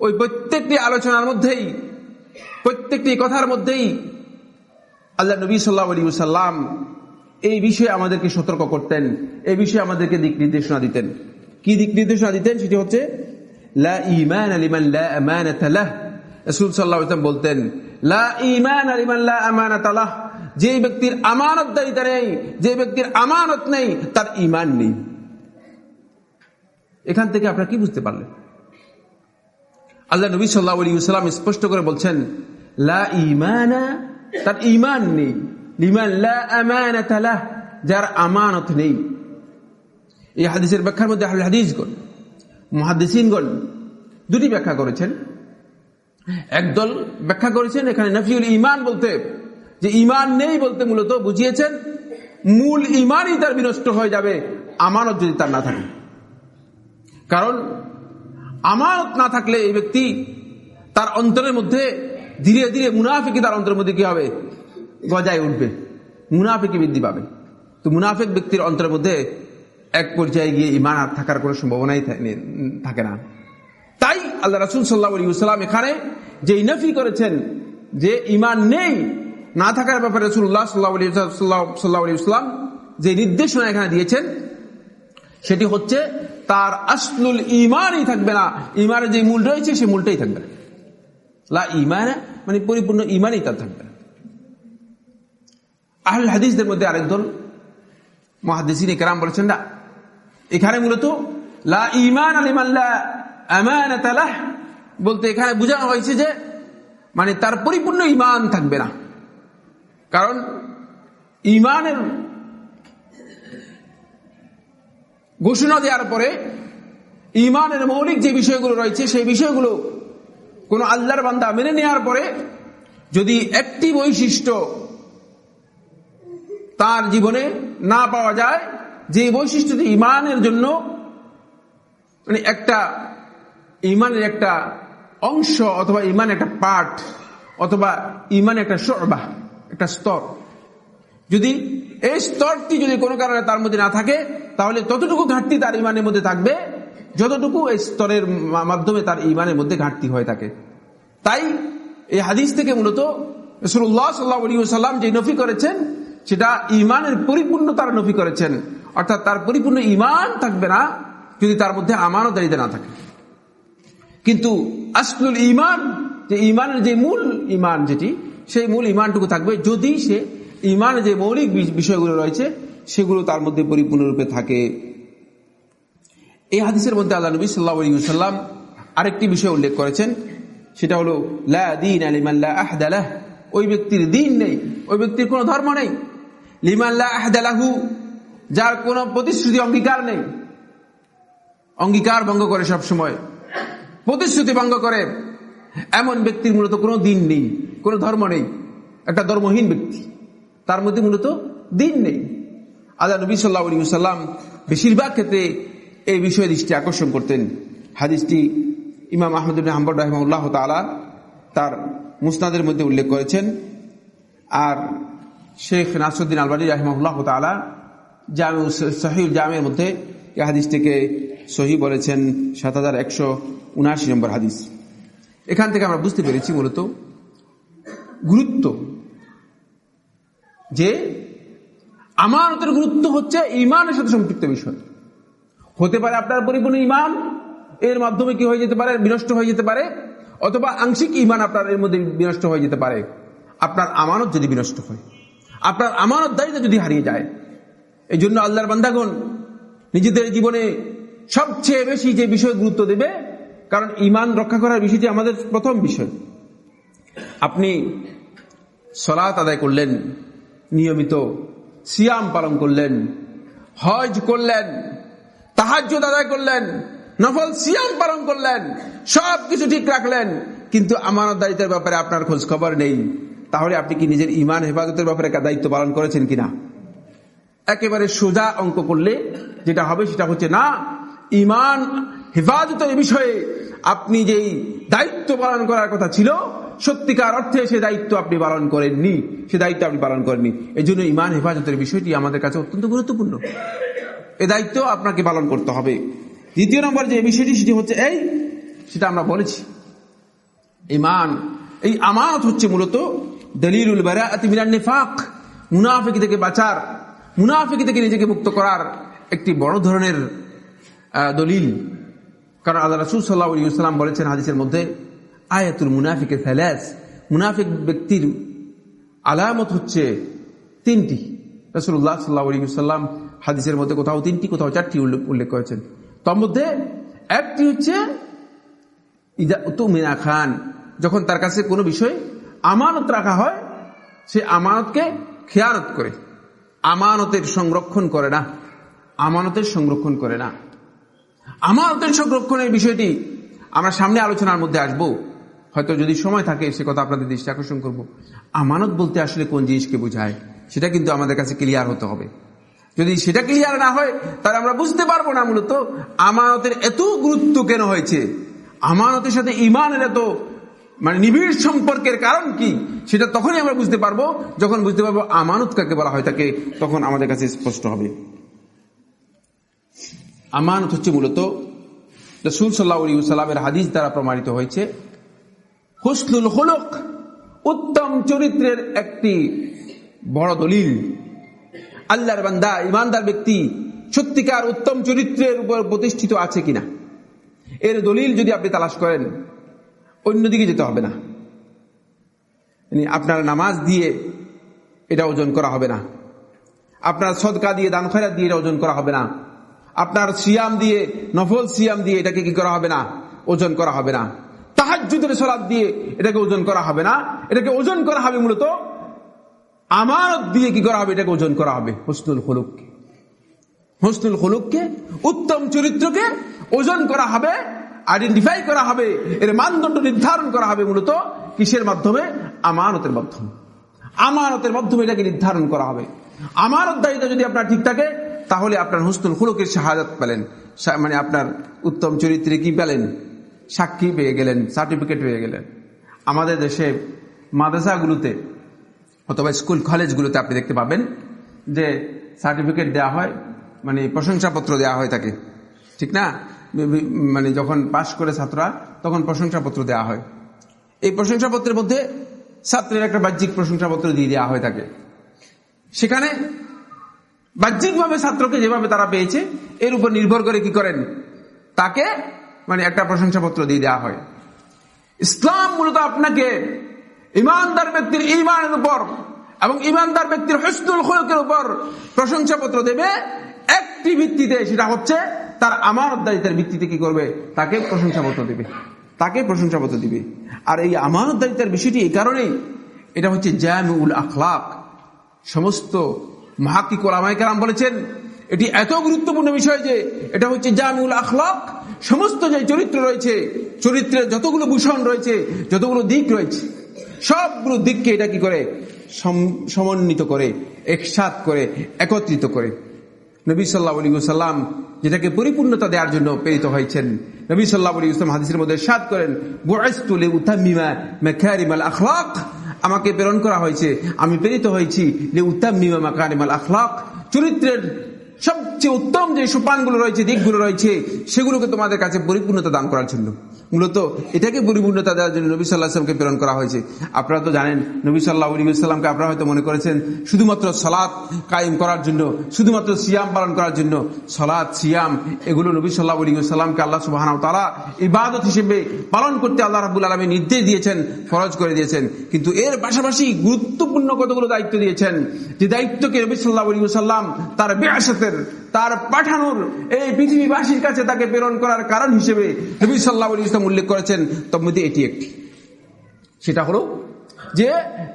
ওই প্রত্যেকটি আলোচনার মধ্যেই, প্রত্যেকটি কথার মধ্যেই আল্লাহ নবী সাল্লাহ আলী সাল্লাম এই বিষয়ে আমাদেরকে সতর্ক করতেন, এই বিষয়ে আমাদেরকে দিক নির্দেশনা দিতেন। কি দিক নির্দেশনা দিতেন? সেটি হচ্ছে বলতেন, লা ইমান আলিমান লা যে ব্যক্তির আমানতদারিতা নেই, যে ব্যক্তির আমানত নেই, তার ইমান নেই। এখান থেকে আপনারা কি বুঝতে পারলেন? আল্লাহ নবী সাল্লাহ স্পষ্ট করে বলছেন তার ইমান নেই। লা যার আমানত নেই। এই হাদিসের ব্যাখ্যার মধ্যে আহলে হাদিসগণ, মুহাদ্দিসিনগণ দুটি ব্যাখ্যা করেছেন। একদল ব্যাখ্যা করেছেন, এখানে নফিউল ইমান বলতে যে ইমান নেই বলতে মূলত বুঝিয়েছেন, মূল ইমানই তার বিনষ্ট হয়ে যাবে, আমানত যদি তার না থাকে। কারণ, আমানত না থাকলে এই ব্যক্তি তার অন্তরের মধ্যে ধীরে ধীরে মুনাফিকি তার অন্তরের মধ্যে কি হবে? গজায় উঠবে। মুনাফিকি বৃদ্ধি পাবে। তো মুনাফিক ব্যক্তির অন্তরের মধ্যে এক পর্যায়ে গিয়ে ইমান আর থাকার কোনো সম্ভাবনাই থাকে না। তাই আল্লাহ রাসুল সাল্লাহ সাল্লাম এখানে যে নফি করেছেন, যে ইমান নেই না থাকার ব্যাপারে রসুল্লাহ সাল্লাহ সাল্লাহ ইসলাম যে নির্দেশনা এখানে দিয়েছেন, সেটি হচ্ছে তার আসলুল ইমানই থাকবে না। ইমানের যে মূল রয়েছে সে মূলটাই থাকবে না। লা ইমান মানে পরিপূর্ণ ইমানই তার থাকবে আহল হাদিসদের মধ্যে আরেকজন মহাদিসিন কেরাম বলেছেন, না, এখানে মূলত লা ইমান বলতে এখানে বোঝানো হয়েছে যে মানে তার পরিপূর্ণ ইমান থাকবে না। কারণ ইমানের ঘোষণা দেওয়ার পরে ইমানের মৌলিক যে বিষয়গুলো রয়েছে, সেই বিষয়গুলো কোন আল্লাহর বান্দা মেনে নেওয়ার পরে যদি একটি বৈশিষ্ট্য তার জীবনে না পাওয়া যায়, যে বৈশিষ্ট্যটি ইমানের জন্য মানে একটা ইমানের একটা অংশ অথবা ইমান একটা পার্ট অথবা ইমান একটা সরবা একটা স্তর। যদি এই স্তরটি যদি কোনো কারণে তার মধ্যে না থাকে, তাহলে ততটুকু ঘাটতি তার ইমানের মধ্যে থাকবে, যতটুকু এই স্তরের মাধ্যমে তার ইমানের মধ্যে ঘাটতি হয়ে থাকে। তাই এই হাদিস থেকে মূলত রসুল্লাহ যে নফি করেছেন, সেটা ইমানের পরিপূর্ণ তার নফি করেছেন। অর্থাৎ তার পরিপূর্ণ ইমান থাকবে না যদি তার মধ্যে আমানতদারিতে না থাকে। কিন্তু আসলুল ইমান, যে ইমানের যে মূল ইমান যেটি সেই মূল ইমানটুকু থাকবে। যদি সে ইমান যে মৌলিক বিষয়গুলো রয়েছে, সেগুলো তার মধ্যে পরিপূর্ণরূপে থাকে। এই হাদিসের মধ্যে আল্লাহ নবী সাল্লাহ সাল্লাম আরেকটি বিষয় উল্লেখ করেছেন। সেটা হলো আহদালাহ ওই ব্যক্তির দিন নেই, ওই ব্যক্তির কোনো ধর্ম নেই। লিমাল্লাহ আহদালাহু যার কোনো প্রতিশ্রুতি অঙ্গীকার নেই। অঙ্গীকার ভঙ্গ করে সব সময় প্রতিশ্রুতি ভঙ্গ করে। এমন ব্যক্তির মূলত কোনো দিন নেই, কোনো ধর্ম নেই, একটা ধর্মহীন ব্যক্তি। তার মধ্যে মূলত দিন নেই। আল্লাহ নবী সাল্লাহ সাল্লাম বেশিরভাগ ক্ষেত্রে এই বিষয়ে দৃষ্টি আকর্ষণ করতেন। হাদিসটি ইমাম আহমদ হাম্বর রাহমুল্লাহ তালা তার মুসনাদের মধ্যে উল্লেখ করেছেন। আর শেখ নাসুদ্দিন আলবানী রাহমুল্লাহ তালা জামে সহিউল জামের মধ্যে এই হাদিসটিকে সহি বলেছেন সাত হাজার একশো উনআশি নম্বর হাদিস। এখান থেকে আমরা বুঝতে পেরেছি মূলত গুরুত্ব যে আমানতের গুরুত্ব হচ্ছে ইমানের সাথে সম্পৃক্ত বিষয়। হতে পারে আপনার পরিপূর্ণ ইমান, এর মাধ্যমে কি হয়ে যেতে পারে? বিনষ্ট হয়ে যেতে পারে। অথবা আংশিক ইমান আপনার এর মধ্যে বিনষ্ট হয়ে যেতে পারে। আপনার আমানত যদি বিনষ্ট হয়, আপনার আমানত দায়িত্ব যদি হারিয়ে যায় এই জন্য আল্লাহর বান্দাগণ নিজেদের জীবনে সবচেয়ে বেশি যে বিষয় গুরুত্ব দেবে কারণ ইমান রক্ষা করার বিষয়টি আমাদের প্রথম বিষয়। আপনি সলাত আদায় করলেন, নিয়মিত সিয়াম পালন করলেন, হজ করলেন তাহাজ আদায় করলেন, নফল সিয়াম পালন করলেন সব কিছু ঠিক রাখলেন, কিন্তু আমানতদারিতার ব্যাপারে আপনার খোঁজ খবর নেই। তাহলে আপনি কি নিজের ইমান হেফাজতের ব্যাপারে দায়িত্ব পালন করেছেন কিনা? একেবারে সোজা অঙ্ক করলে যেটা হবে সেটা হচ্ছে না ইমান হেফাজতের বিষয়ে আপনি যেই দায়িত্ব পালন করার কথা ছিল, সত্যিকার অর্থে সে দায়িত্ব আপনি পালন করেননি। সে দায়িত্ব আপনি পালন করেননি। এই জন্য ইমান হেফাজতের বিষয়টি আমাদের কাছে অত্যন্ত গুরুত্বপূর্ণ। এ দায়িত্ব আপনাকে পালন করতে হবে। দ্বিতীয় নম্বর যে বিষয়টি, সেটি হচ্ছে এই, সেটা আমরা বলেছি। ইমান, এই আমানত হচ্ছে মূলত দলিলুল নিফাক, মুনাফিক থেকে বাঁচার, মুনাফিক থেকে নিজেকে মুক্ত করার একটি বড় ধরনের দলিল। কারণ আল্লাহ রাসুল সাল্লাহাম বলেছেন হাদিসের মধ্যে, আয়াতুল মুনাফিকের ফেলাস মুনাফিক ব্যক্তির আলামত হচ্ছে তিনটি। রসুল্লাহ সাল্লাহ সাল্লাম হাদিসের মধ্যে কোথাও তিনটি, কোথাও চারটি উল্লেখ করেছেন। তার মধ্যে একটি হচ্ছে মিনা খান যখন তার কাছে কোনো বিষয় আমানত রাখা হয়, সে আমানতকে খেয়ানত করে। আমানতের সংরক্ষণ করে না। আমানতের সংরক্ষণ করে না। আমানতের সংরক্ষণের বিষয়টি আমরা সামনে আলোচনার মধ্যে আসব। হয়তো যদি সময় থাকে, সে কথা আপনাদের দৃষ্টি আকর্ষণ করব। আমানত বলতে আসলে কোন জিনিসকে বোঝায়, সেটা কিন্তু আমাদের কাছে ক্লিয়ার হতে হবে। যদি সেটা ক্লিয়ার না হয়, তাহলে আমরা বুঝতে পারব না মূলত আমানতের এত গুরুত্ব কেন হয়েছে। আমানতের সাথে ইমানের এত মানে নিবিড় সম্পর্কের কারণ কি, সেটা তখনই আমরা বুঝতে পারব। যখন বুঝতে পারব আমানত কাকে বলা হয়, তাকে তখন আমাদের কাছে স্পষ্ট হবে। আমানত হচ্ছে মূলত রসুল সাল্লাহামের হাদিস দ্বারা প্রমাণিত হয়েছে, হুসনুল হলক উত্তম চরিত্রের একটি বড় দলিল। আল্লাহর বান্দা, ইমানদার ব্যক্তি সত্যিকার উত্তম চরিত্রের উপর প্রতিষ্ঠিত আছে কিনা? এর দলিল যদি আপনি তালাশ করেন, অন্যদিকে যেতে হবে না। মানে আপনার নামাজ দিয়ে এটা ওজন করা হবে না। আপনার সদকা দিয়ে দান দিয়ে এটা ওজন করা হবে না। আপনার সিয়াম দিয়ে, নফল সিয়াম দিয়ে এটাকে কি করা হবে না? ওজন করা হবে না। তাহাজুদের সলাদ দিয়ে এটাকে ওজন করা হবে না। এটাকে ওজন করা হবে মূলত আমানত দিয়ে কি করা হবে? এটাকে ওজন করা হবে হসনুল হলুককে হসনুল হলুককে উত্তম চরিত্রকে ওজন করা হবে আইডেন্টিফাই করা হবে, এর মানদণ্ড নির্ধারণ করা হবে মূলত কিসের মাধ্যমে? আমানতের মাধ্যমে। আমানতের মাধ্যমে এটাকে নির্ধারণ করা হবে। আমানত দায়িত্ব যদি আপনার ঠিক থাকে তাহলে আপনার হুসনুল হুলুকের শাহাদাত পেলেন। মানে আপনার উত্তম চরিত্রে কি পেলেন? সাক্ষী পেয়ে গেলেন সার্টিফিকেট পেয়ে গেলেন। আমাদের দেশে মাদ্রাসাগুলোতে অথবা স্কুল কলেজগুলোতে আপনি দেখতে পাবেন যে সার্টিফিকেট দেওয়া হয় মানে প্রশংসাপত্র দেওয়া হয় তাকে। ঠিক না? মানে যখন পাশ করে ছাত্ররা, তখন প্রশংসাপত্র দেওয়া হয়। এই প্রশংসাপত্রের মধ্যে ছাত্রের একটা বাহ্যিক প্রশংসাপত্র দিয়ে দেওয়া হয় তাকে। সেখানে বাহ্যিকভাবে ছাত্রকে যেভাবে তারা পেয়েছে, এর উপর নির্ভর করে কি করেন? তাকে মানে একটা প্রশংসাপত্র দিয়ে দেওয়া হয়। ইসলাম মূলত আপনাকে ইমানদার ব্যক্তির ইমানের উপর এবং ইমানদার ব্যক্তির হসনুল খলকের উপর প্রশংসাপত্র দেবে। একটি ভিত্তিতে সেটা হচ্ছে তার আমার দায়িত্বের ভিত্তিতে কি করবে? তাকে প্রশংসাপত্র দেবে। তাকে প্রশংসাপত্র দিবে। আর এই আমানত দায়িত্বের বিষয়টি এই কারণেই, এটা হচ্ছে জামিউল আখলাক। সমস্ত মহাকিক ওলামাই কালাম বলেছেন, এটি এত গুরুত্বপূর্ণ বিষয় যে এটা হচ্ছে জামিউল আখলাক, সমস্ত যে চরিত্র রয়েছে, চরিত্রের যতগুলো ভূষণ রয়েছে, যতগুলো দিক রয়েছে, সবগুলো দিককে এটা কি করে? সমন্বিত করে, একসাথ করে, একত্রিত করে। নবী সাল্লাহ আলী সাল্লাম যেটাকে পরিপূর্ণতা দেওয়ার জন্য প্রেরিত হয়েছেন, নবী সাল্লাহ ইসলাম হাদিসের মধ্যে সাদ করেন বুয়াইস্তুলে উতামিমা মেখারিমাল আখলাক আমাকে প্রেরণ করা হয়েছে। আমি প্রেরিত হয়েছি যে উত্তম মিমামা কারিমাল আখলাক। চরিত্রের সবচেয়ে উত্তম যে সোপানগুলো রয়েছে, দিকগুলো রয়েছে, সেগুলোকে তোমাদের কাছে পরিপূর্ণতা দান করার জন্য। মূলত এটাকে পরিপূর্ণতা দেওয়ার জন্য নবী সাল্লাহামকে প্রেরণ করা হয়েছে। আপনারা তো জানেন, নবী সাল্লাহ সাল্লামকে আপনারা হয়তো মনে করেছেন, শুধুমাত্র সলাৎ কায়েম করার জন্য, শুধুমাত্র সিয়াম পালন করার জন্য সলাৎ সিয়াম, এগুলো নবী সাল্লাহ সাল্লামকে আল্লাহ সুবাহ তারা ইবাদত হিসেবে পালন করতে আল্লাহ রাবুল আলমী নির্দেশ দিয়েছেন, ফরজ করে দিয়েছেন। কিন্তু এর পাশাপাশি গুরুত্বপূর্ণ কতগুলো দায়িত্ব দিয়েছেন, যে দায়িত্বকে নবী সাল্লাহ সাল্লাম তার বেআসাতের তার পাঠানোর এই পৃথিবীবাসীর কাছে তাকে প্রেরণ করার কারণ হিসেবে নবী সাল্লাহ ইসলাম উল্লেখ করেছেন তোর মধ্যে এটি একটি। সেটা হলো যে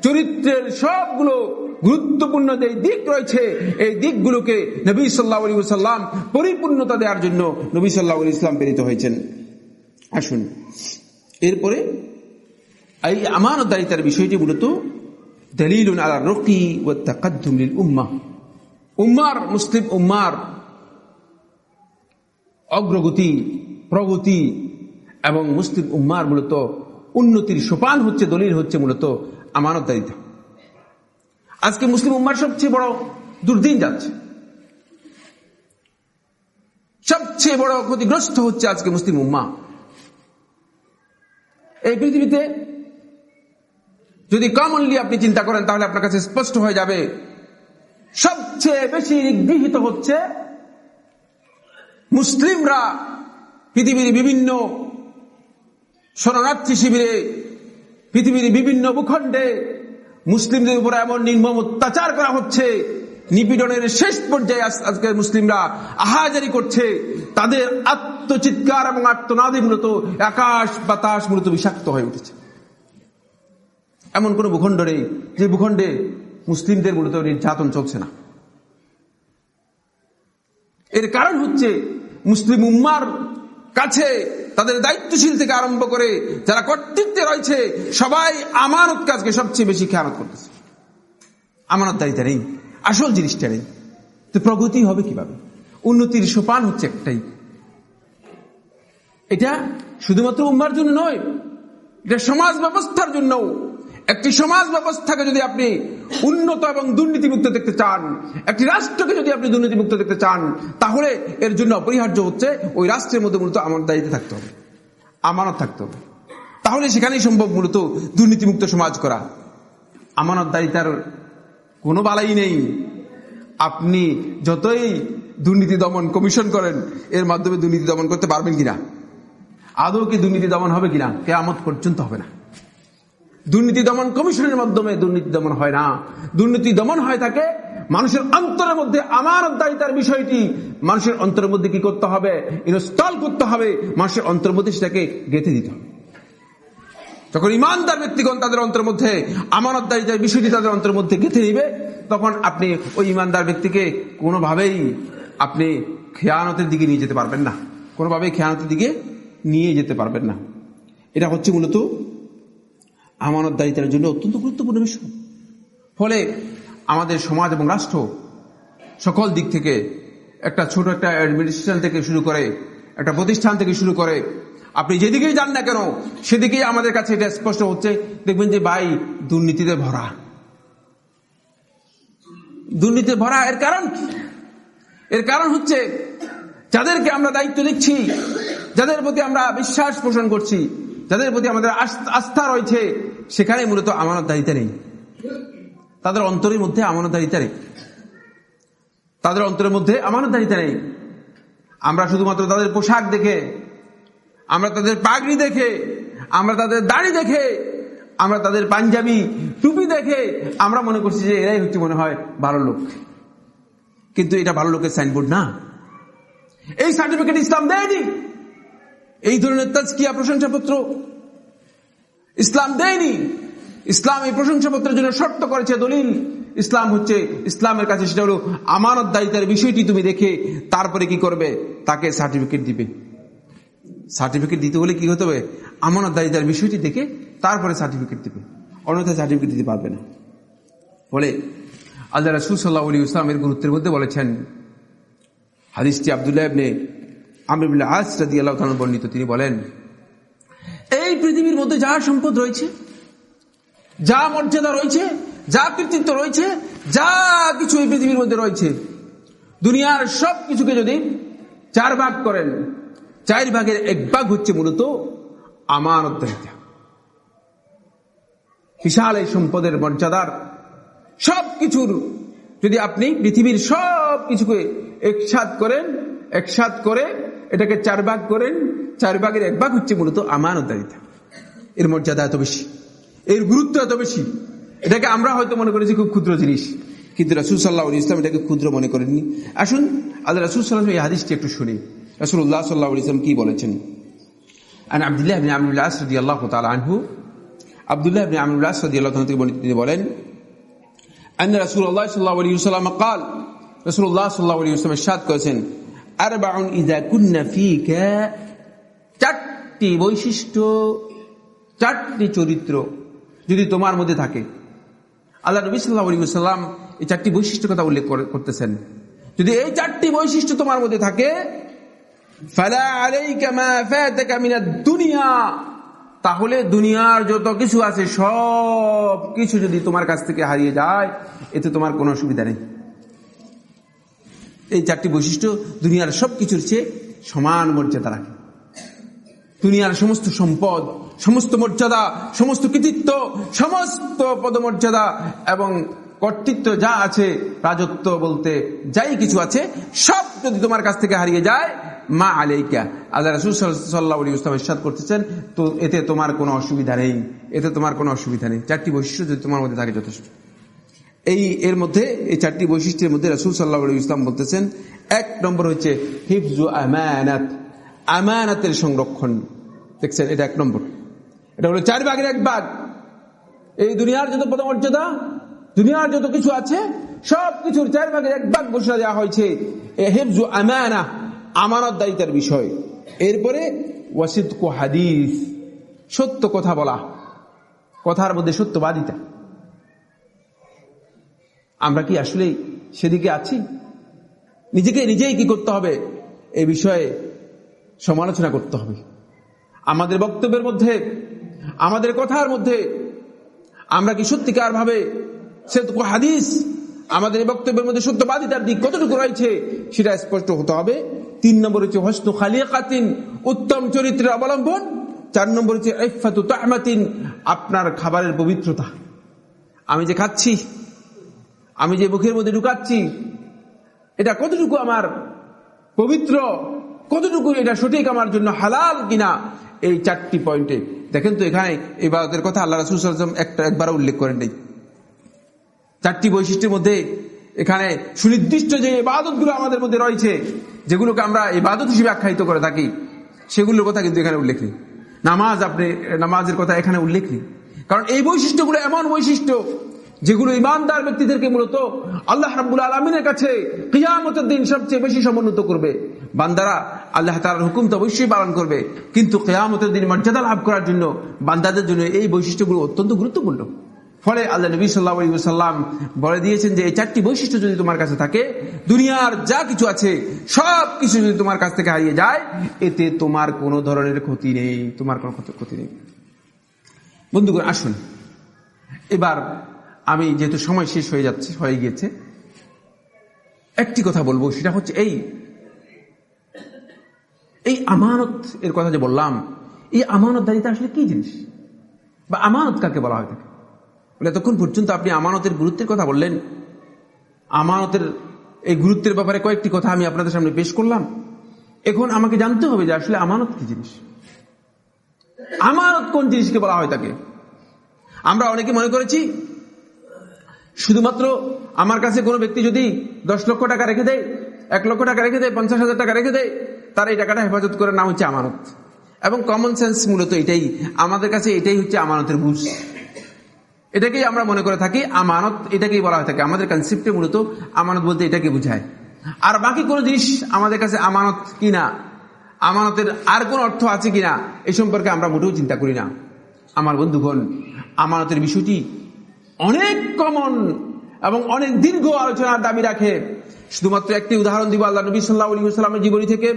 চরিত্রের সবগুলো গুরুত্বপূর্ণ যে দিক রয়েছে, এই দিকগুলোকে নবী সাল্লাহ আলী সাল্লাম পরিপূর্ণতা দেওয়ার জন্য নবী সাল্লাহ আলী ইসলাম প্রেরিত হয়েছেন। আসুন, এরপরে এই আমানতদারিতার বিষয়টি মূলত দলিল আলা রকি ও তাকাদ্দুম উম্মা। উম্মার, মুসলিম উম্মার অগ্রগতি, প্রগতি এবং মুসলিম উম্মার মূলত উন্নতির সোপান হচ্ছে, দলিল হচ্ছে মূলত আমানতদারিতা। আজকে মুসলিম উম্মার সবচেয়ে বড় দুর্দিন যাচ্ছে। সবচেয়ে বড় ক্ষতিগ্রস্ত হচ্ছে আজকে মুসলিম উম্মা এই পৃথিবীতে যদি কমনলি আপনি চিন্তা করেন, তাহলে আপনার কাছে স্পষ্ট হয়ে যাবে, সবচেয়ে বেশি নিগৃহীত হচ্ছে মুসলিমরা পৃথিবীর বিভিন্ন শরণার্থী শিবিরে পৃথিবীর বিভিন্ন ভূখণ্ডে মুসলিমদের উপর এমন নির্মম অত্যাচার করা হচ্ছে। নিপীড়নের শেষ পর্যায়ে আজকে মুসলিমরা আহাজারি করছে। তাদের আত্মচিৎকার এবং আত্মনাদী মূলত আকাশ বাতাস মূলত বিষাক্ত হয়ে উঠেছে। এমন কোন ভূখণ্ড নেই যে ভূখণ্ডে মুসলিমদের মূলত নির্যাতন চলছে না। এর কারণ হচ্ছে মুসলিম উম্মার কাছে তাদের দায়িত্বশীল থেকে আরম্ভ করে যারা কর্তৃত্বে রয়েছে, সবাই আমানত কাজকে সবচেয়ে বেশি খেয়ানত করতেছে। আমানত দায়িত্ব নেই, আসল জিনিসটা নেই। তো প্রগতি হবে কীভাবে? উন্নতির সোপান হচ্ছে একটাই। এটা শুধুমাত্র উম্মার জন্য নয়, এটা সমাজ ব্যবস্থার জন্য একটি সমাজ ব্যবস্থাকে যদি আপনি উন্নত এবং দুর্নীতিমুক্ত দেখতে চান, একটি রাষ্ট্রকে যদি আপনি দুর্নীতিমুক্ত দেখতে চান, তাহলে এর জন্য অপরিহার্য হচ্ছে ওই রাষ্ট্রের মধ্যে মূলত দায়িত্বে থাকতে হবে, আমানত থাকতে হবে। তাহলে সেখানেই সম্ভব মূলত দুর্নীতিমুক্ত সমাজ করা। আমানত দায়িতার কোনো বালাই নেই। আপনি যতই দুর্নীতি দমন কমিশন করেন, এর মাধ্যমে দুর্নীতি দমন করতে পারবেন কিনা? আদৌ কি দুর্নীতি দমন হবে কিনা? কেয়ামত পর্যন্ত হবে না। দুর্নীতি দমন কমিশনের মাধ্যমে দুর্নীতি দমন হয় না। দুর্নীতি দমন হয় থাকে মানুষের অন্তরের মধ্যে আমার দায়িতার বিষয়টি মানুষের অন্তরের মধ্যে কি করতে হবে? ইনস্টল করতে হবে। মানুষের অন্তরের মধ্যে সেটাকে গেঁথে দিতে হবে। যখন ইমানদার ব্যক্তিগণ তাদের অন্তরের মধ্যে আমানতদারিতার বিষয়টি তাদের অন্তরের মধ্যে গেঁথে নিবে, তখন আপনি ওই ইমানদার ব্যক্তিকে কোনোভাবেই আপনি খেয়ানতের দিকে নিয়ে যেতে পারবেন না। কোনোভাবেই খেয়ানতের দিকে নিয়ে যেতে পারবেন না। এটা হচ্ছে মূলত আমানতদারিতার জন্য অত্যন্ত গুরুত্বপূর্ণ বিষয়। ফলে আমাদের সমাজ এবং রাষ্ট্র সকল দিক থেকে একটা ছোট একটা অ্যাডমিনিস্ট্রেশন থেকে শুরু করে, একটা প্রতিষ্ঠান থেকে শুরু করে, আপনি যেদিকেই যান না কেন, সেদিকেই আমাদের কাছে এটা স্পষ্ট হচ্ছে। দেখবেন যে, ভাই, দুর্নীতিতে ভরা। দুর্নীতিতে ভরা এর কারণ কি? এর কারণ হচ্ছে, যাদেরকে আমরা দায়িত্ব দিচ্ছি, যাদের প্রতি আমরা বিশ্বাস পোষণ করছি যাদের প্রতি আমাদের আস্থা রয়েছে, সেখানে মূলত আমানতদারিতা নেই। তাদের অন্তরের মধ্যে আমানতদারিতা নেই। তাদের অন্তরের মধ্যে আমানতদারিতা নেই। আমরা শুধুমাত্র তাদের পোশাক দেখে, আমরা তাদের পাগড়ি দেখে, আমরা তাদের দাড়ি দেখে, আমরা তাদের পাঞ্জাবি টুপি দেখে, আমরা মনে করছি যে এরাই হচ্ছে মনে হয় ভালো লোক। কিন্তু এটা ভালো লোকের সাইনবোর্ড না। এই সার্টিফিকেট ইসলাম দেয়নি। এই ধরনের তাজকিয়া প্রশংসাপত্র ইসলাম দেয়নি। ইসলাম এই প্রশংসাপত্রের জন্য শর্ত করেছে দলিল। ইসলাম হচ্ছে, ইসলামের কাছে সেটা হলো আমানত দায়িত্বের বিষয়টি তুমি দেখে তারপরে কি করবে? তাকে সার্টিফিকেট দিবে। সার্টিফিকেট দিতে হলে কি হতে হবে? আমানত দায়িত্বের বিষয়টি দেখে তারপরে সার্টিফিকেট দিবে। অন্যথায় সার্টিফিকেট দিতে পারবে না। ফলে আল্লাহ রাসুল সাল্লাহ ইসলামের গুরুত্বের মধ্যে বলেছেন, হাদিসটি আবদুল্লাহ ইবনে আমিরুল্লাহ আস আল্লাহ বর্ণিত, তিনি বলেন, এই পৃথিবীর মধ্যে যা সম্পদ রয়েছে, যা মর্যাদা রয়েছে, যা কৃতিত্ব রয়েছে, যা কিছু এই পৃথিবীর মধ্যে রয়েছে, দুনিয়ার সব কিছুকে যদি চার ভাগ করেন, চার ভাগের এক ভাগ হচ্ছে মূলত আমার দায়িত্ব বিশাল এই সম্পদের মর্যাদার সব কিছুর যদি আপনি পৃথিবীর সব কিছুকে একসাথ করেন, একসাথ করে এটাকে চার ভাগ করেন, চার ভাগের এক ভাগ হচ্ছে মূলত আমানতদারিতা। এর মর্যাদা এত বেশি। এর গুরুত্ব এত বেশি। এটাকে আমরা হয়তো মনে করেছি খুব ক্ষুদ্র জিনিস। কিন্তু রাসুল সাল্লাহ ইসলাম এটাকে ক্ষুদ্র মনে করেননি। আসুন, আল্লাহ রাসুল সাল্লাম এই হাদিসটি একটু শুনি। রাসুল্লাহ সাল্লাহ ইসলাম কি বলেছেন? আবদুল্লাহ বিন আমরুল্লাহ সদি আল্লাহ তালা আনহু। আবদুল্লাহ বিন আমরুল্লাহ সদি আল্লাহ থেকে তিনি বলেন আল্লাহ সাল্লাহ আলী সাল্লাম কাল রসুল্লাহ সাল্লাহ আলী ইসলাম সাদ করেছেন আর বাউন চারটি বৈশিষ্ট্য, চারটি চরিত্র যদি তোমার মধ্যে থাকে। আল্লাহ নবী সাল্লাহ আলী সাল্লাম এই চারটি বৈশিষ্ট্য কথা উল্লেখ করতেছেন। যদি এই চারটি বৈশিষ্ট্য তোমার মধ্যে থাকে তাহলে দুনিয়ার যত কিছু আছে সব কিছু যদি তোমার কাছ থেকে হারিয়ে যায়, এতে তোমার কোনো অসুবিধা নেই। এই চারটি বৈশিষ্ট্য দুনিয়ার সব কিছুর চেয়ে সমান মর্যাদা রাখে। দুনিয়ার সমস্ত সম্পদ, সমস্ত মর্যাদা, সমস্ত কৃতিত্ব, সমস্ত পদমর্যাদা এবং কর্তৃত্ব যা আছে, রাজত্ব বলতে যাই কিছু আছে, সব যদি তোমার কাছ থেকে হারিয়ে যায়, মা আলাইকা। আল্লাহ রাসুল সাল্লাহ ইসলাম ইসাদ করতেছেন, তো এতে তোমার কোনো অসুবিধা নেই, এতে তোমার কোনো অসুবিধা নেই। চারটি বৈশিষ্ট্য যদি তোমার মধ্যে থাকে যথেষ্ট। এই এর মধ্যে, এই চারটি বৈশিষ্ট্যের মধ্যে রাসুল সাল্লাহ ইসলাম বলতেছেন, এক নম্বর হচ্ছে হিফজু আমানাত, আমানাতের সংরক্ষণ। দেখছেন, এটা এক নম্বর। এটা হলো চার ভাগের এক ভাগ। এই দুনিয়ার যত পদমর্যাদা, দুনিয়ার যত কিছু আছে সব কিছুর চার ভাগের এক ভাগ ঘোষণা দেওয়া হয়েছে। হেফজু আমানা আমানত দায়িত্বের বিষয়। এরপরে ওয়াসিদ কো হাদিস, সত্য কথা বলা। কথার মধ্যে সত্যবাদিতা। আমরা কি আসলে সেদিকে আছি? নিজেকে নিজেই কি করতে হবে? এ বিষয়ে সমালোচনা করতে হবে। আমাদের বক্তব্যের মধ্যে, আমাদের কথার মধ্যে আমরা কি সত্যিকার ভাবে সে হাদিস, আমাদের বক্তব্যের মধ্যে সত্যবাদিতার দিক কতটুকু রয়েছে সেটা স্পষ্ট হতে হবে। তিন নম্বর হচ্ছে হস্ত খালিয়া কাতিন উত্তম চরিত্রের অবলম্বন। চার নম্বর হচ্ছে আপনার খাবারের পবিত্রতা। আমি যে খাচ্ছি আমি যে মুখের মধ্যে ঢুকাচ্ছি, এটা কতটুকু আমার পবিত্র, কতটুকু এটা সঠিক আমার জন্য হালাল কিনা, এই চারটি পয়েন্টে। দেখেন তো এখানে এই বাদতের কথা আল্লাহ রাসুল একটা একবার উল্লেখ করেন নাই। চারটি বৈশিষ্ট্যের মধ্যে এখানে সুনির্দিষ্ট যে ইবাদতগুলো আমাদের মধ্যে রয়েছে, যেগুলোকে আমরা ইবাদত হিসেবে আখ্যায়িত করে থাকি, সেগুলোর কথা কিন্তু এখানে উল্লেখ নেই। নামাজ আপনি, নামাজের কথা এখানে উল্লেখ নেই। কারণ এই বৈশিষ্ট্যগুলো এমন বৈশিষ্ট্য যেগুলো ইমানদার ব্যক্তিদেরকে মূলত আল্লাহ রাবুল আলমিনের কাছে কিয়ামতের দিন সবচেয়ে বেশি সমুন্নত করবে। বান্দারা আল্লাহ তালার হুকুম তো অবশ্যই পালন করবে, কিন্তু কেয়ামতের দিন মর্যাদা লাভ করার জন্য বান্দাদের জন্য এই বৈশিষ্ট্যগুলো অত্যন্ত গুরুত্বপূর্ণ। ফলে আল্লাহ নবী সাল্লাহ সাল্লাম বলে দিয়েছেন যে, এই চারটি বৈশিষ্ট্য যদি তোমার কাছে থাকে, দুনিয়ার যা কিছু আছে, সব কিছু যদি তোমার কাছ থেকে হারিয়ে যায়, এতে তোমার কোনো ধরনের ক্ষতি নেই, তোমার কোনো ক্ষতি নেই। বন্ধুগণ, আসুন। এবার আমি যেহেতু সময় শেষ হয়ে যাচ্ছে, হয়ে গিয়েছে, একটি কথা বলব, সেটা হচ্ছে এই এই আমানত এর কথা যে বললাম, এই আমানত দাঁড়িয়ে আসলে কি জিনিস? বা আমানত কাকে বলা হয় থাকে বলে এতক্ষণ পর্যন্ত আপনি আমানতের গুরুত্বের কথা বললেন, আমানতের, এই গুরুত্বের ব্যাপারে কয়েকটি কথা আমি আপনাদের সামনে পেশ করলাম। এখন আমাকে জানতে হবে যে আসলে আমানত কি জিনিস? আমানত কোন জিনিসকে বলা হয় তাকে? আমরা অনেকে মনে করেছি শুধুমাত্র আমার কাছে কোনো ব্যক্তি যদি দশ লক্ষ টাকা রেখে দেয়, এক লক্ষ টাকা রেখে দেয়, পঞ্চাশ হাজার টাকা রেখে দেয়, তার এই টাকাটা হেফাজত করে নাম হচ্ছে আমানত। এবং কমন সেন্স মূলত এটাই, আমাদের কাছে এটাই হচ্ছে আমানতের বুঝ। এটাকেই আমরা মনে করে থাকি, আমানত এটাকেই বলা হয়ে থাকে। আমাদের কনসেপ্টে মূলত আমানত বলতে এটাকে বুঝায়। আর বাকি কোনো জিনিস আমাদের কাছে আমানত কিনা, আমানতের আর কোন অর্থ আছে কিনা, এ সম্পর্কে আমরা মোটেও চিন্তা করি না। আমার বন্ধুগণ, আমানতের বিষয়টি অনেক কমন এবং অনেক দীর্ঘ আলোচনার দাবি রাখে। শুধুমাত্র একটি উদাহরণ দিব আল্লাহ নবী সাল্লাহ আলী সাল্লামের জীবনী থেকে।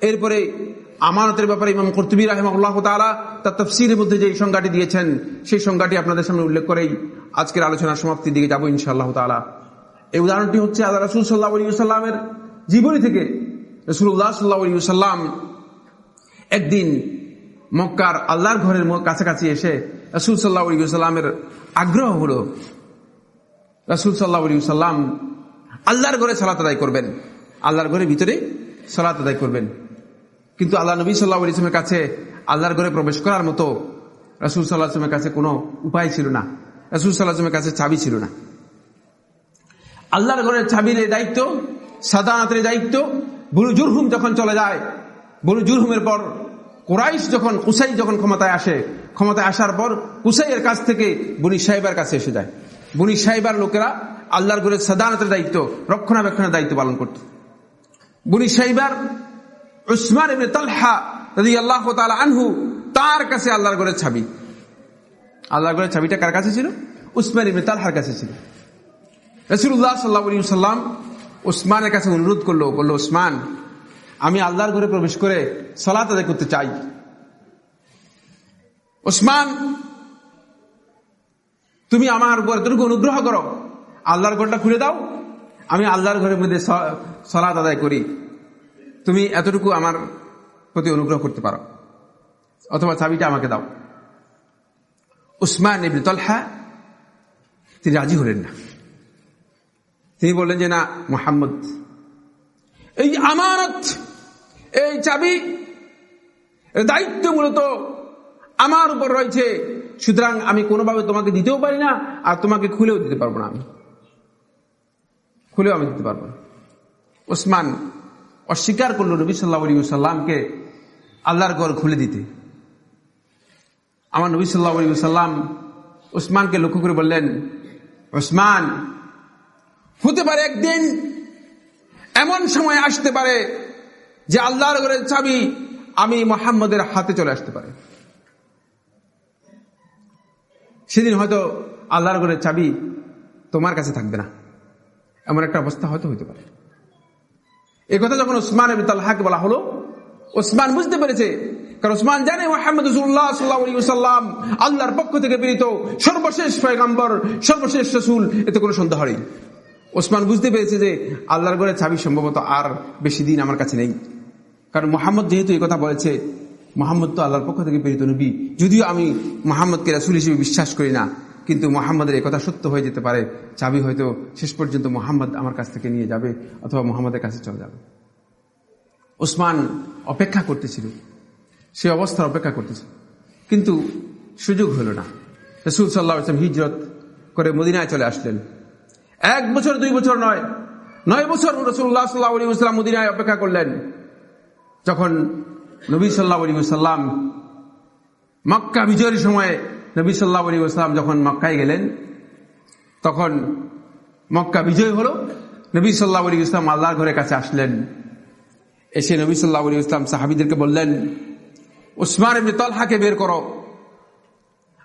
এরপরে আমানতের ব্যাপারে ইমাম কর্তুবী রাহেমাল্লাহ তালা তার তফসিরের মধ্যে যে সংজ্ঞাটি দিয়েছেন, সেই সংজ্ঞাটি আপনাদের সামনে উল্লেখ করেই আজকের আলোচনার সমাপ্তির দিকে যাব ইনশাআল্লাহ তালা এই উদাহরণটি হচ্ছে আল্লাহ রসুল সাল্লাহ আলী সাল্লামের জীবনী থেকে। রসুল্লাহ সাল্লাহ আলী সাল্লাম একদিন মক্কার আল্লাহর ঘরের কাছাকাছি এসে রসুল সাল্লাহ আলী সাল্লামের আগ্রহ হল রসুল সাল্লাহ সাল্লাম আল্লাহর ঘরে সালাত আদায় করবেন। আল্লাহর ঘরের ভিতরে সালাত আদায় করবেন। কিন্তু আল্লাহ নবী সাল্লাহ ইসলামের কাছে আল্লাহর ঘরে প্রবেশ করার মতো রাসুল সাল্লাহ আসলামের কাছে কোনো উপায় ছিল না। রাসুল সাল্লাহ আসলামের কাছে চাবি ছিল না। আল্লাহর ঘরের চাবির দায়িত্ব সাদানাতের দায়িত্ব বনু জুরহুম যখন চলে যায় বনু জুরহুমের পর কোরাইশ যখন, কুসাই যখন ক্ষমতায় আসে, ক্ষমতায় আসার পর কুসাইয়ের কাছ থেকে বনি সাহেবের কাছে এসে যায়। বনি সাহেবার লোকেরা আল্লাহর ঘরের সাদানতের দায়িত্ব, রক্ষণাবেক্ষণের দায়িত্ব পালন করত। বনি সাহেবার উসমান ইবনে তালহা রাজি আল্লাহ আনহু তার কাছে আল্লাহর ঘরের ছাবি। আল্লাহর ঘরের ছাবিটা কার কাছে ছিল? উসমান ইবনে তালহার কাছে ছিল। রসুল্লাহ সাল্লাহ সাল্লাম উসমানের কাছে অনুরোধ করল, বলল, উসমান আমি আল্লাহর ঘরে প্রবেশ করে সলাত আদায় করতে চাই। ওসমান, তুমি আমার উপর এতটুকু অনুগ্রহ করো। আল্লাহর ঘরটা খুলে দাও। আমি আল্লাহর ঘরের মধ্যে সলাত আদায় করি। তুমি এতটুকু আমার প্রতি অনুগ্রহ করতে পারো। অথবা চাবিটা আমাকে দাও। উসমান ইবনে তলহা, তিনি রাজি হলেন না। তিনি বললেন যে, না, মোহাম্মদ, এই আমানত এই চাবি দায়িত্ব মূলত আমার উপর রয়েছে। সুতরাং আমি কোনোভাবে তোমাকে দিতেও পারি না আর তোমাকে খুলেও দিতে পারব না আমি। খুলেও আমি দিতে পারব না। ওসমান অস্বীকার করল নবী সাল্লাহ আলী সাল্লামকে আল্লাহর ঘর খুলে দিতে। আমার নবী সাল্লাহ সাল্লাম ওসমানকে লক্ষ্য করে বললেন, ওসমান, হতে পারে একদিন এমন সময় আসতে পারে যে আল্লাহর ঘরের চাবি আমি মোহাম্মদের হাতে চলে আসতে পারে। সেদিন হয়তো আল্লাহর ঘরের চাবি তোমার কাছে থাকবে না। এমন একটা অবস্থা হয়তো হইতে পারে। এই কথা যখন ওসমান তালহাকে বলা হলো, ওসমান বুঝতে পেরেছে। কারণ ওসমান জানে মোহাম্মদ সাল্লাম আল্লাহর পক্ষ থেকে প্রেরিত সর্বশেষ পয়গাম্বর, সর্বশেষ রসুল, এতে কোনো সন্দেহ নেই। ওসমান বুঝতে পেরেছে যে আল্লাহর ঘরে চাবি সম্ভবত আর বেশি দিন আমার কাছে নেই। কারণ মোহাম্মদ যেহেতু এই কথা বলেছে, মোহাম্মদ তো আল্লাহর পক্ষ থেকে প্রেরিত নবী। যদিও আমি মোহাম্মদকে রাসুল হিসেবে বিশ্বাস করি না, কিন্তু মোহাম্মদের কথা সত্য হয়ে যেতে পারে। চাবি হয়তো শেষ পর্যন্ত মোহাম্মদ আমার কাছ থেকে নিয়ে যাবে অথবা মোহাম্মদের কাছে চলে যাবে। ওসমান অপেক্ষা করতেছিল। সে অবস্থার অপেক্ষা করতেছিল। কিন্তু সুযোগ হলো না। রসুল সাল্লাহ ইসলাম হিজরত করে মদিনায় চলে আসলেন। এক বছর, দুই বছর নয় নয় বছর রসুল্লাহ সাল্লাহ ইসলাম মদিনায় অপেক্ষা করলেন। যখন নবী সাল্লাহ আলী সাল্লাম মক্কা বিজয়ের সময়ে নবী সাল্লাহ আলী সাল্লাম যখন মক্কায় গেলেন, তখন মক্কা বিজয় হলো, নবী সাল্লাহ আলী ইসলাম আল্লাহর ঘরের কাছে আসলেন। এসে নবী সাল্লাহ আলী ইসলাম সাহাবিদেরকে বললেন, উসমান এমনি তলহাকে বের করো।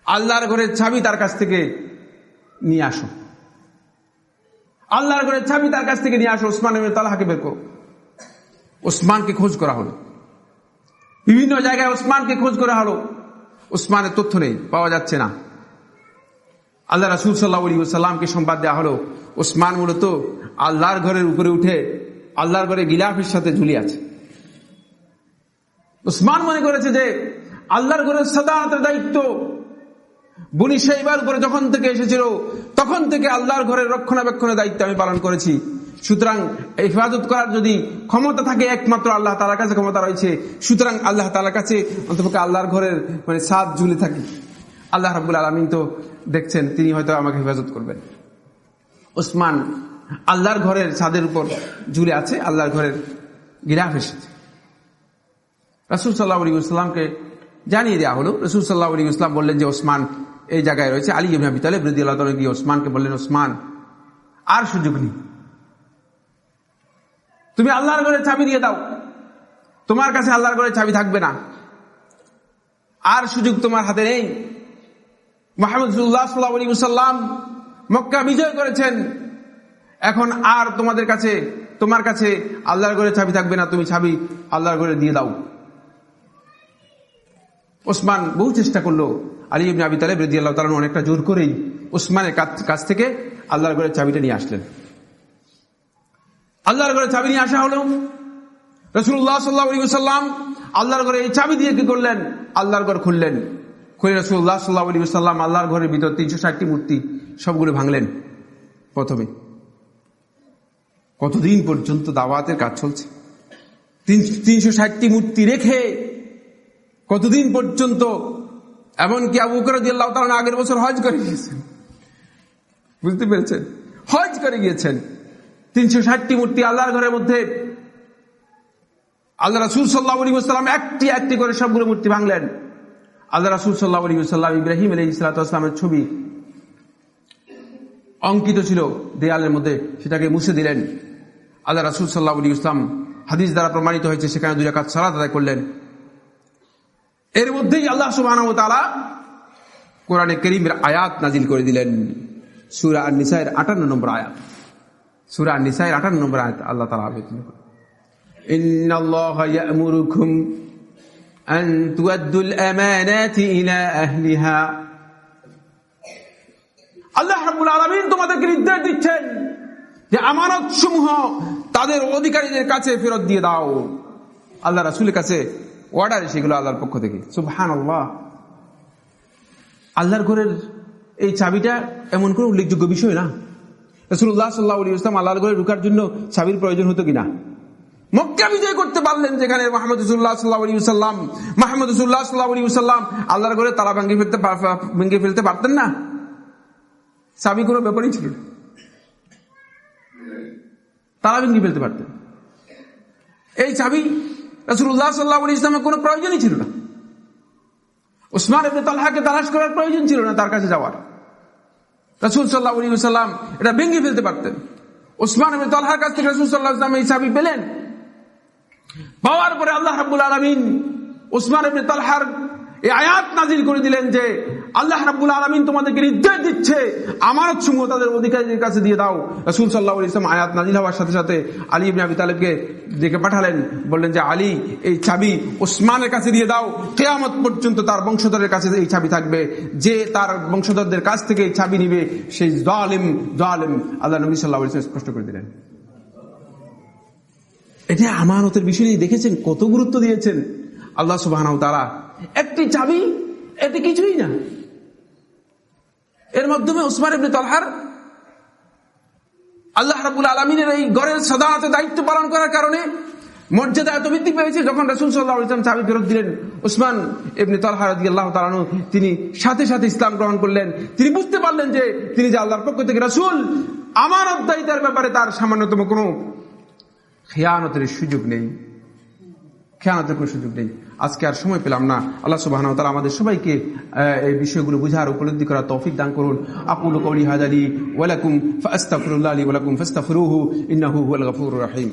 আল্লাহর ঘরের ছাবি তার কাছ থেকে নিয়ে আসো। আল্লাহর ঘরের ছাবি তার কাছ থেকে নিয়ে আসো ওসমান এমনি তলহাকে বের করো। ওসমানকে খোঁজ করা হলো। বিভিন্ন জায়গায় ওসমানকে খোঁজ করা হলো। ওসমানের তথ্য নেই, পাওয়া যাচ্ছে না। আল্লাহ রাসুল সাল্লাহ সাল্লামকে সংবাদ দেওয়া হলো ওসমান মূলত আল্লাহর ঘরের উপরে উঠে আল্লাহর ঘরে গিলাফের সাথে ঝুলি আছে। ওসমান মনে করেছে যে আল্লাহর ঘরের সাদাতের দায়িত্ব। বনি সাইবার উপরে যখন থেকে এসেছিল, তখন থেকে আল্লাহর ঘরের রক্ষণাবেক্ষণের দায়িত্ব আমি পালন করেছি। সুতরাং হেফাজত করার যদি ক্ষমতা থাকে, একমাত্র আল্লাহ তালার কাছে ক্ষমতা রয়েছে। সুতরাং আল্লাহ তালার কাছে অন্তপক্ষে আল্লাহর ঘরের মানে সাদ ঝুলে থাকি। আল্লাহ রাবুল আলমিন তো দেখছেন, তিনি হয়তো আমাকে হেফাজত করবেন। ওসমান, আল্লাহর ঘরের ছাদের উপর ঝুলে আছে, আল্লাহর ঘরের গিরাফ এসেছে। রসুল সাল্লাহ আলী ইসলামকে জানিয়ে দেওয়া হলো। রসুল সাল্লাহ আলী ইসলাম বললেন যে, ওসমান এই জায়গায় রয়েছে। আলী ইবনে আবি তালেব আল্লাহ গিয়ে ওসমানকে বললেন, ওসমান, আর সুযোগ নেই। তুমি আল্লাহর ঘরে চাবি দিয়ে দাও। তোমার কাছে আল্লাহর ঘরে চাবি থাকবে না। আর সুযোগ তোমার হাতে নেই। সাল্লাম মক্কা বিজয় করেছেন। এখন আর তোমাদের কাছে, তোমার কাছে আল্লাহর ঘরে চাবি থাকবে না। তুমি চাবি আল্লাহর ঘরে দিয়ে দাও। ওসমান বহু চেষ্টা করল। আলী ইবনে আবি তালেব রেদি আল্লাহ তালন অনেকটা জোর করেই ওসমানের কাছ থেকে আল্লাহর ঘরের চাবিটা নিয়ে আসলেন। আল্লাহর ঘরে চাবি নিয়ে আসা হলো। রসুল্লাহ সাল্লাহাম আল্লাহর ঘরে এই চাবি দিয়ে কি করলেন? আল্লাহর ঘর খুললেন। খুলে রসুল্লাহ সাল্লাহ আলী সাল্লাম আল্লাহর ঘরের ভিতর তিনশো ষাটটি মূর্তি সবগুলো ভাঙলেন প্রথমে। কতদিন পর্যন্ত দাওয়াতের কাজ চলছে? তিনশো ষাটটি মূর্তি রেখে কতদিন পর্যন্ত? এমনকি আবু তালা আগের বছর হজ করে গিয়েছেন। বুঝতে পেরেছেন? হজ করে গিয়েছেন। তিনশো ষাটটি মূর্তি আল্লাহর ঘরের মধ্যে। আল্লাহ রাসুল সাল্লাহ আলী সাল্লাম একটি একটি করে সবগুলো মূর্তি ভাঙলেন। আল্লাহ রাসুল সাল্লাহ আলী সাল্লাম ইব্রাহিম আলী ইসলাতামের ছবি অঙ্কিত ছিল দেয়ালের মধ্যে, সেটাকে মুছে দিলেন। আল্লাহ রাসুল সাল্লাহ আলী ইসলাম হাদিস দ্বারা প্রমাণিত হয়েছে, সেখানে দুই রাকাত সালাত আদায় করলেন। এর মধ্যেই আল্লাহ সুবাহ কোরআনে করিমের আয়াত নাজিল করে দিলেন। সুরা আর নিসাইয়ের আটান্ন নম্বর আয়াত। সুরা নিসাইয়ের আটান্ন নম্বর আয়াত আল্লাহ তালা আবেদন করে إن الله يأمركم أن تؤدوا الأمانات إلى أهلها আল্লাহ রাব্বুল আলামিন তোমাদেরকে নির্দেশ দিচ্ছেন যে আমানত সমূহ তাদের অধিকারীদের কাছে ফেরত দিয়ে দাও আল্লাহ রাসুলের কাছে অর্ডার সেগুলো আল্লাহর পক্ষ থেকে সুবহান আল্লাহ আল্লাহর ঘরের এই চাবিটা এমন কোন উল্লেখযোগ্য বিষয় না রসুল্লাহ সাল্লাহ ইসলাম আল্লাহর ঘরে ঢুকার জন্য চাবির প্রয়োজন হতো কিনা? মক্কা বিজয় করতে পারলেন যেখানে মাহমুদ রসুল্লাহ সাল্লাহ আলী সাল্লাম মাহমুদ রসুল্লাহ সাল্লাহ আলী সাল্লাম আল্লাহর ঘরে তালা ভেঙে ফেলতে ভেঙে ফেলতে পারতেন না? চাবি কোনো ব্যাপারই ছিল তালা ভেঙে ফেলতে পারতেন। এই চাবি রসুল্লাহ সাল্লাহ আলী ইসলামের কোনো প্রয়োজনই ছিল না। এবনে তালহাকে তালাশ করার প্রয়োজন ছিল না তার কাছে যাওয়ার। রসুল সাল্লাহ আলী সাল্লাম এটা ভেঙে ফেলতে পারতেন। ওসমান তালহার কাছ থেকে রসুল সাল্লাহ ইসলাম এই চাবি পেলেন। পাওয়ার পরে আল্লাহ রাব্বুল আলমিন ওসমান তালহার এই আয়াত নাজিল করে দিলেন যে আল্লাহ রাব্বুল আলমিন তোমাদেরকে নির্দেশ দিচ্ছে, আমানত সমূহ তাদের অধিকারীদের কাছে দিয়ে দাও। রসুল সাল্লাহ ইসলাম আয়াত নাজিল হওয়ার সাথে সাথে আলী ইবনে আবি তালেবকে ডেকে পাঠালেন, বললেন যে, আলী, এই চাবি ওসমানের কাছে দিয়ে দাও। কেয়ামত পর্যন্ত তার বংশধরের কাছে এই চাবি থাকবে। যে তার বংশধরদের কাছ থেকে এই চাবি নিবে, সেই জালিম জালিম। আল্লাহ নবী সাল্লাহ ইসলাম স্পষ্ট করে দিলেন। এটা আমানতের বিষয় দেখেছেন, কত গুরুত্ব দিয়েছেন। আল্লাহ সুবাহ তারা একটি চাবি, এতে কিছুই না। এর মাধ্যমে উসমান ইবনে তালহার আল্লাহ রাবুল আলমিনের এই গড়ের সদাহত দায়িত্ব পালন করার কারণে মর্যাদা এত বৃদ্ধি পেয়েছে যখন রাসুল সাল্লাহ ইসলাম ফেরত দিলেন। উসমান এমনি তলহা রাজি আল্লাহ তালানু তিনি সাথে সাথে ইসলাম গ্রহণ করলেন। তিনি বুঝতে পারলেন যে তিনি যে আল্লাহর পক্ষ থেকে রাসুল, আমার অধ্যায়িতার ব্যাপারে তার সামান্যতম কোনো খেয়ানতের সুযোগ নেই। খেয়ানতের কোনো সুযোগ নেই। আজকে আর সময় পেলাম না। আল্লাহ সুবাহ তালা আমাদের সবাইকে এই বিষয়গুলো বুঝার উপলব্ধি করার তৌফিক দান করুন। আকুল কৌলি হাজারি ওয়ালাকুম ফাস্তাফরুল্লাহ আলী ওয়ালাকুম ফাস্তাফিরুহু ইন্নাহু হুয়াল রহিম।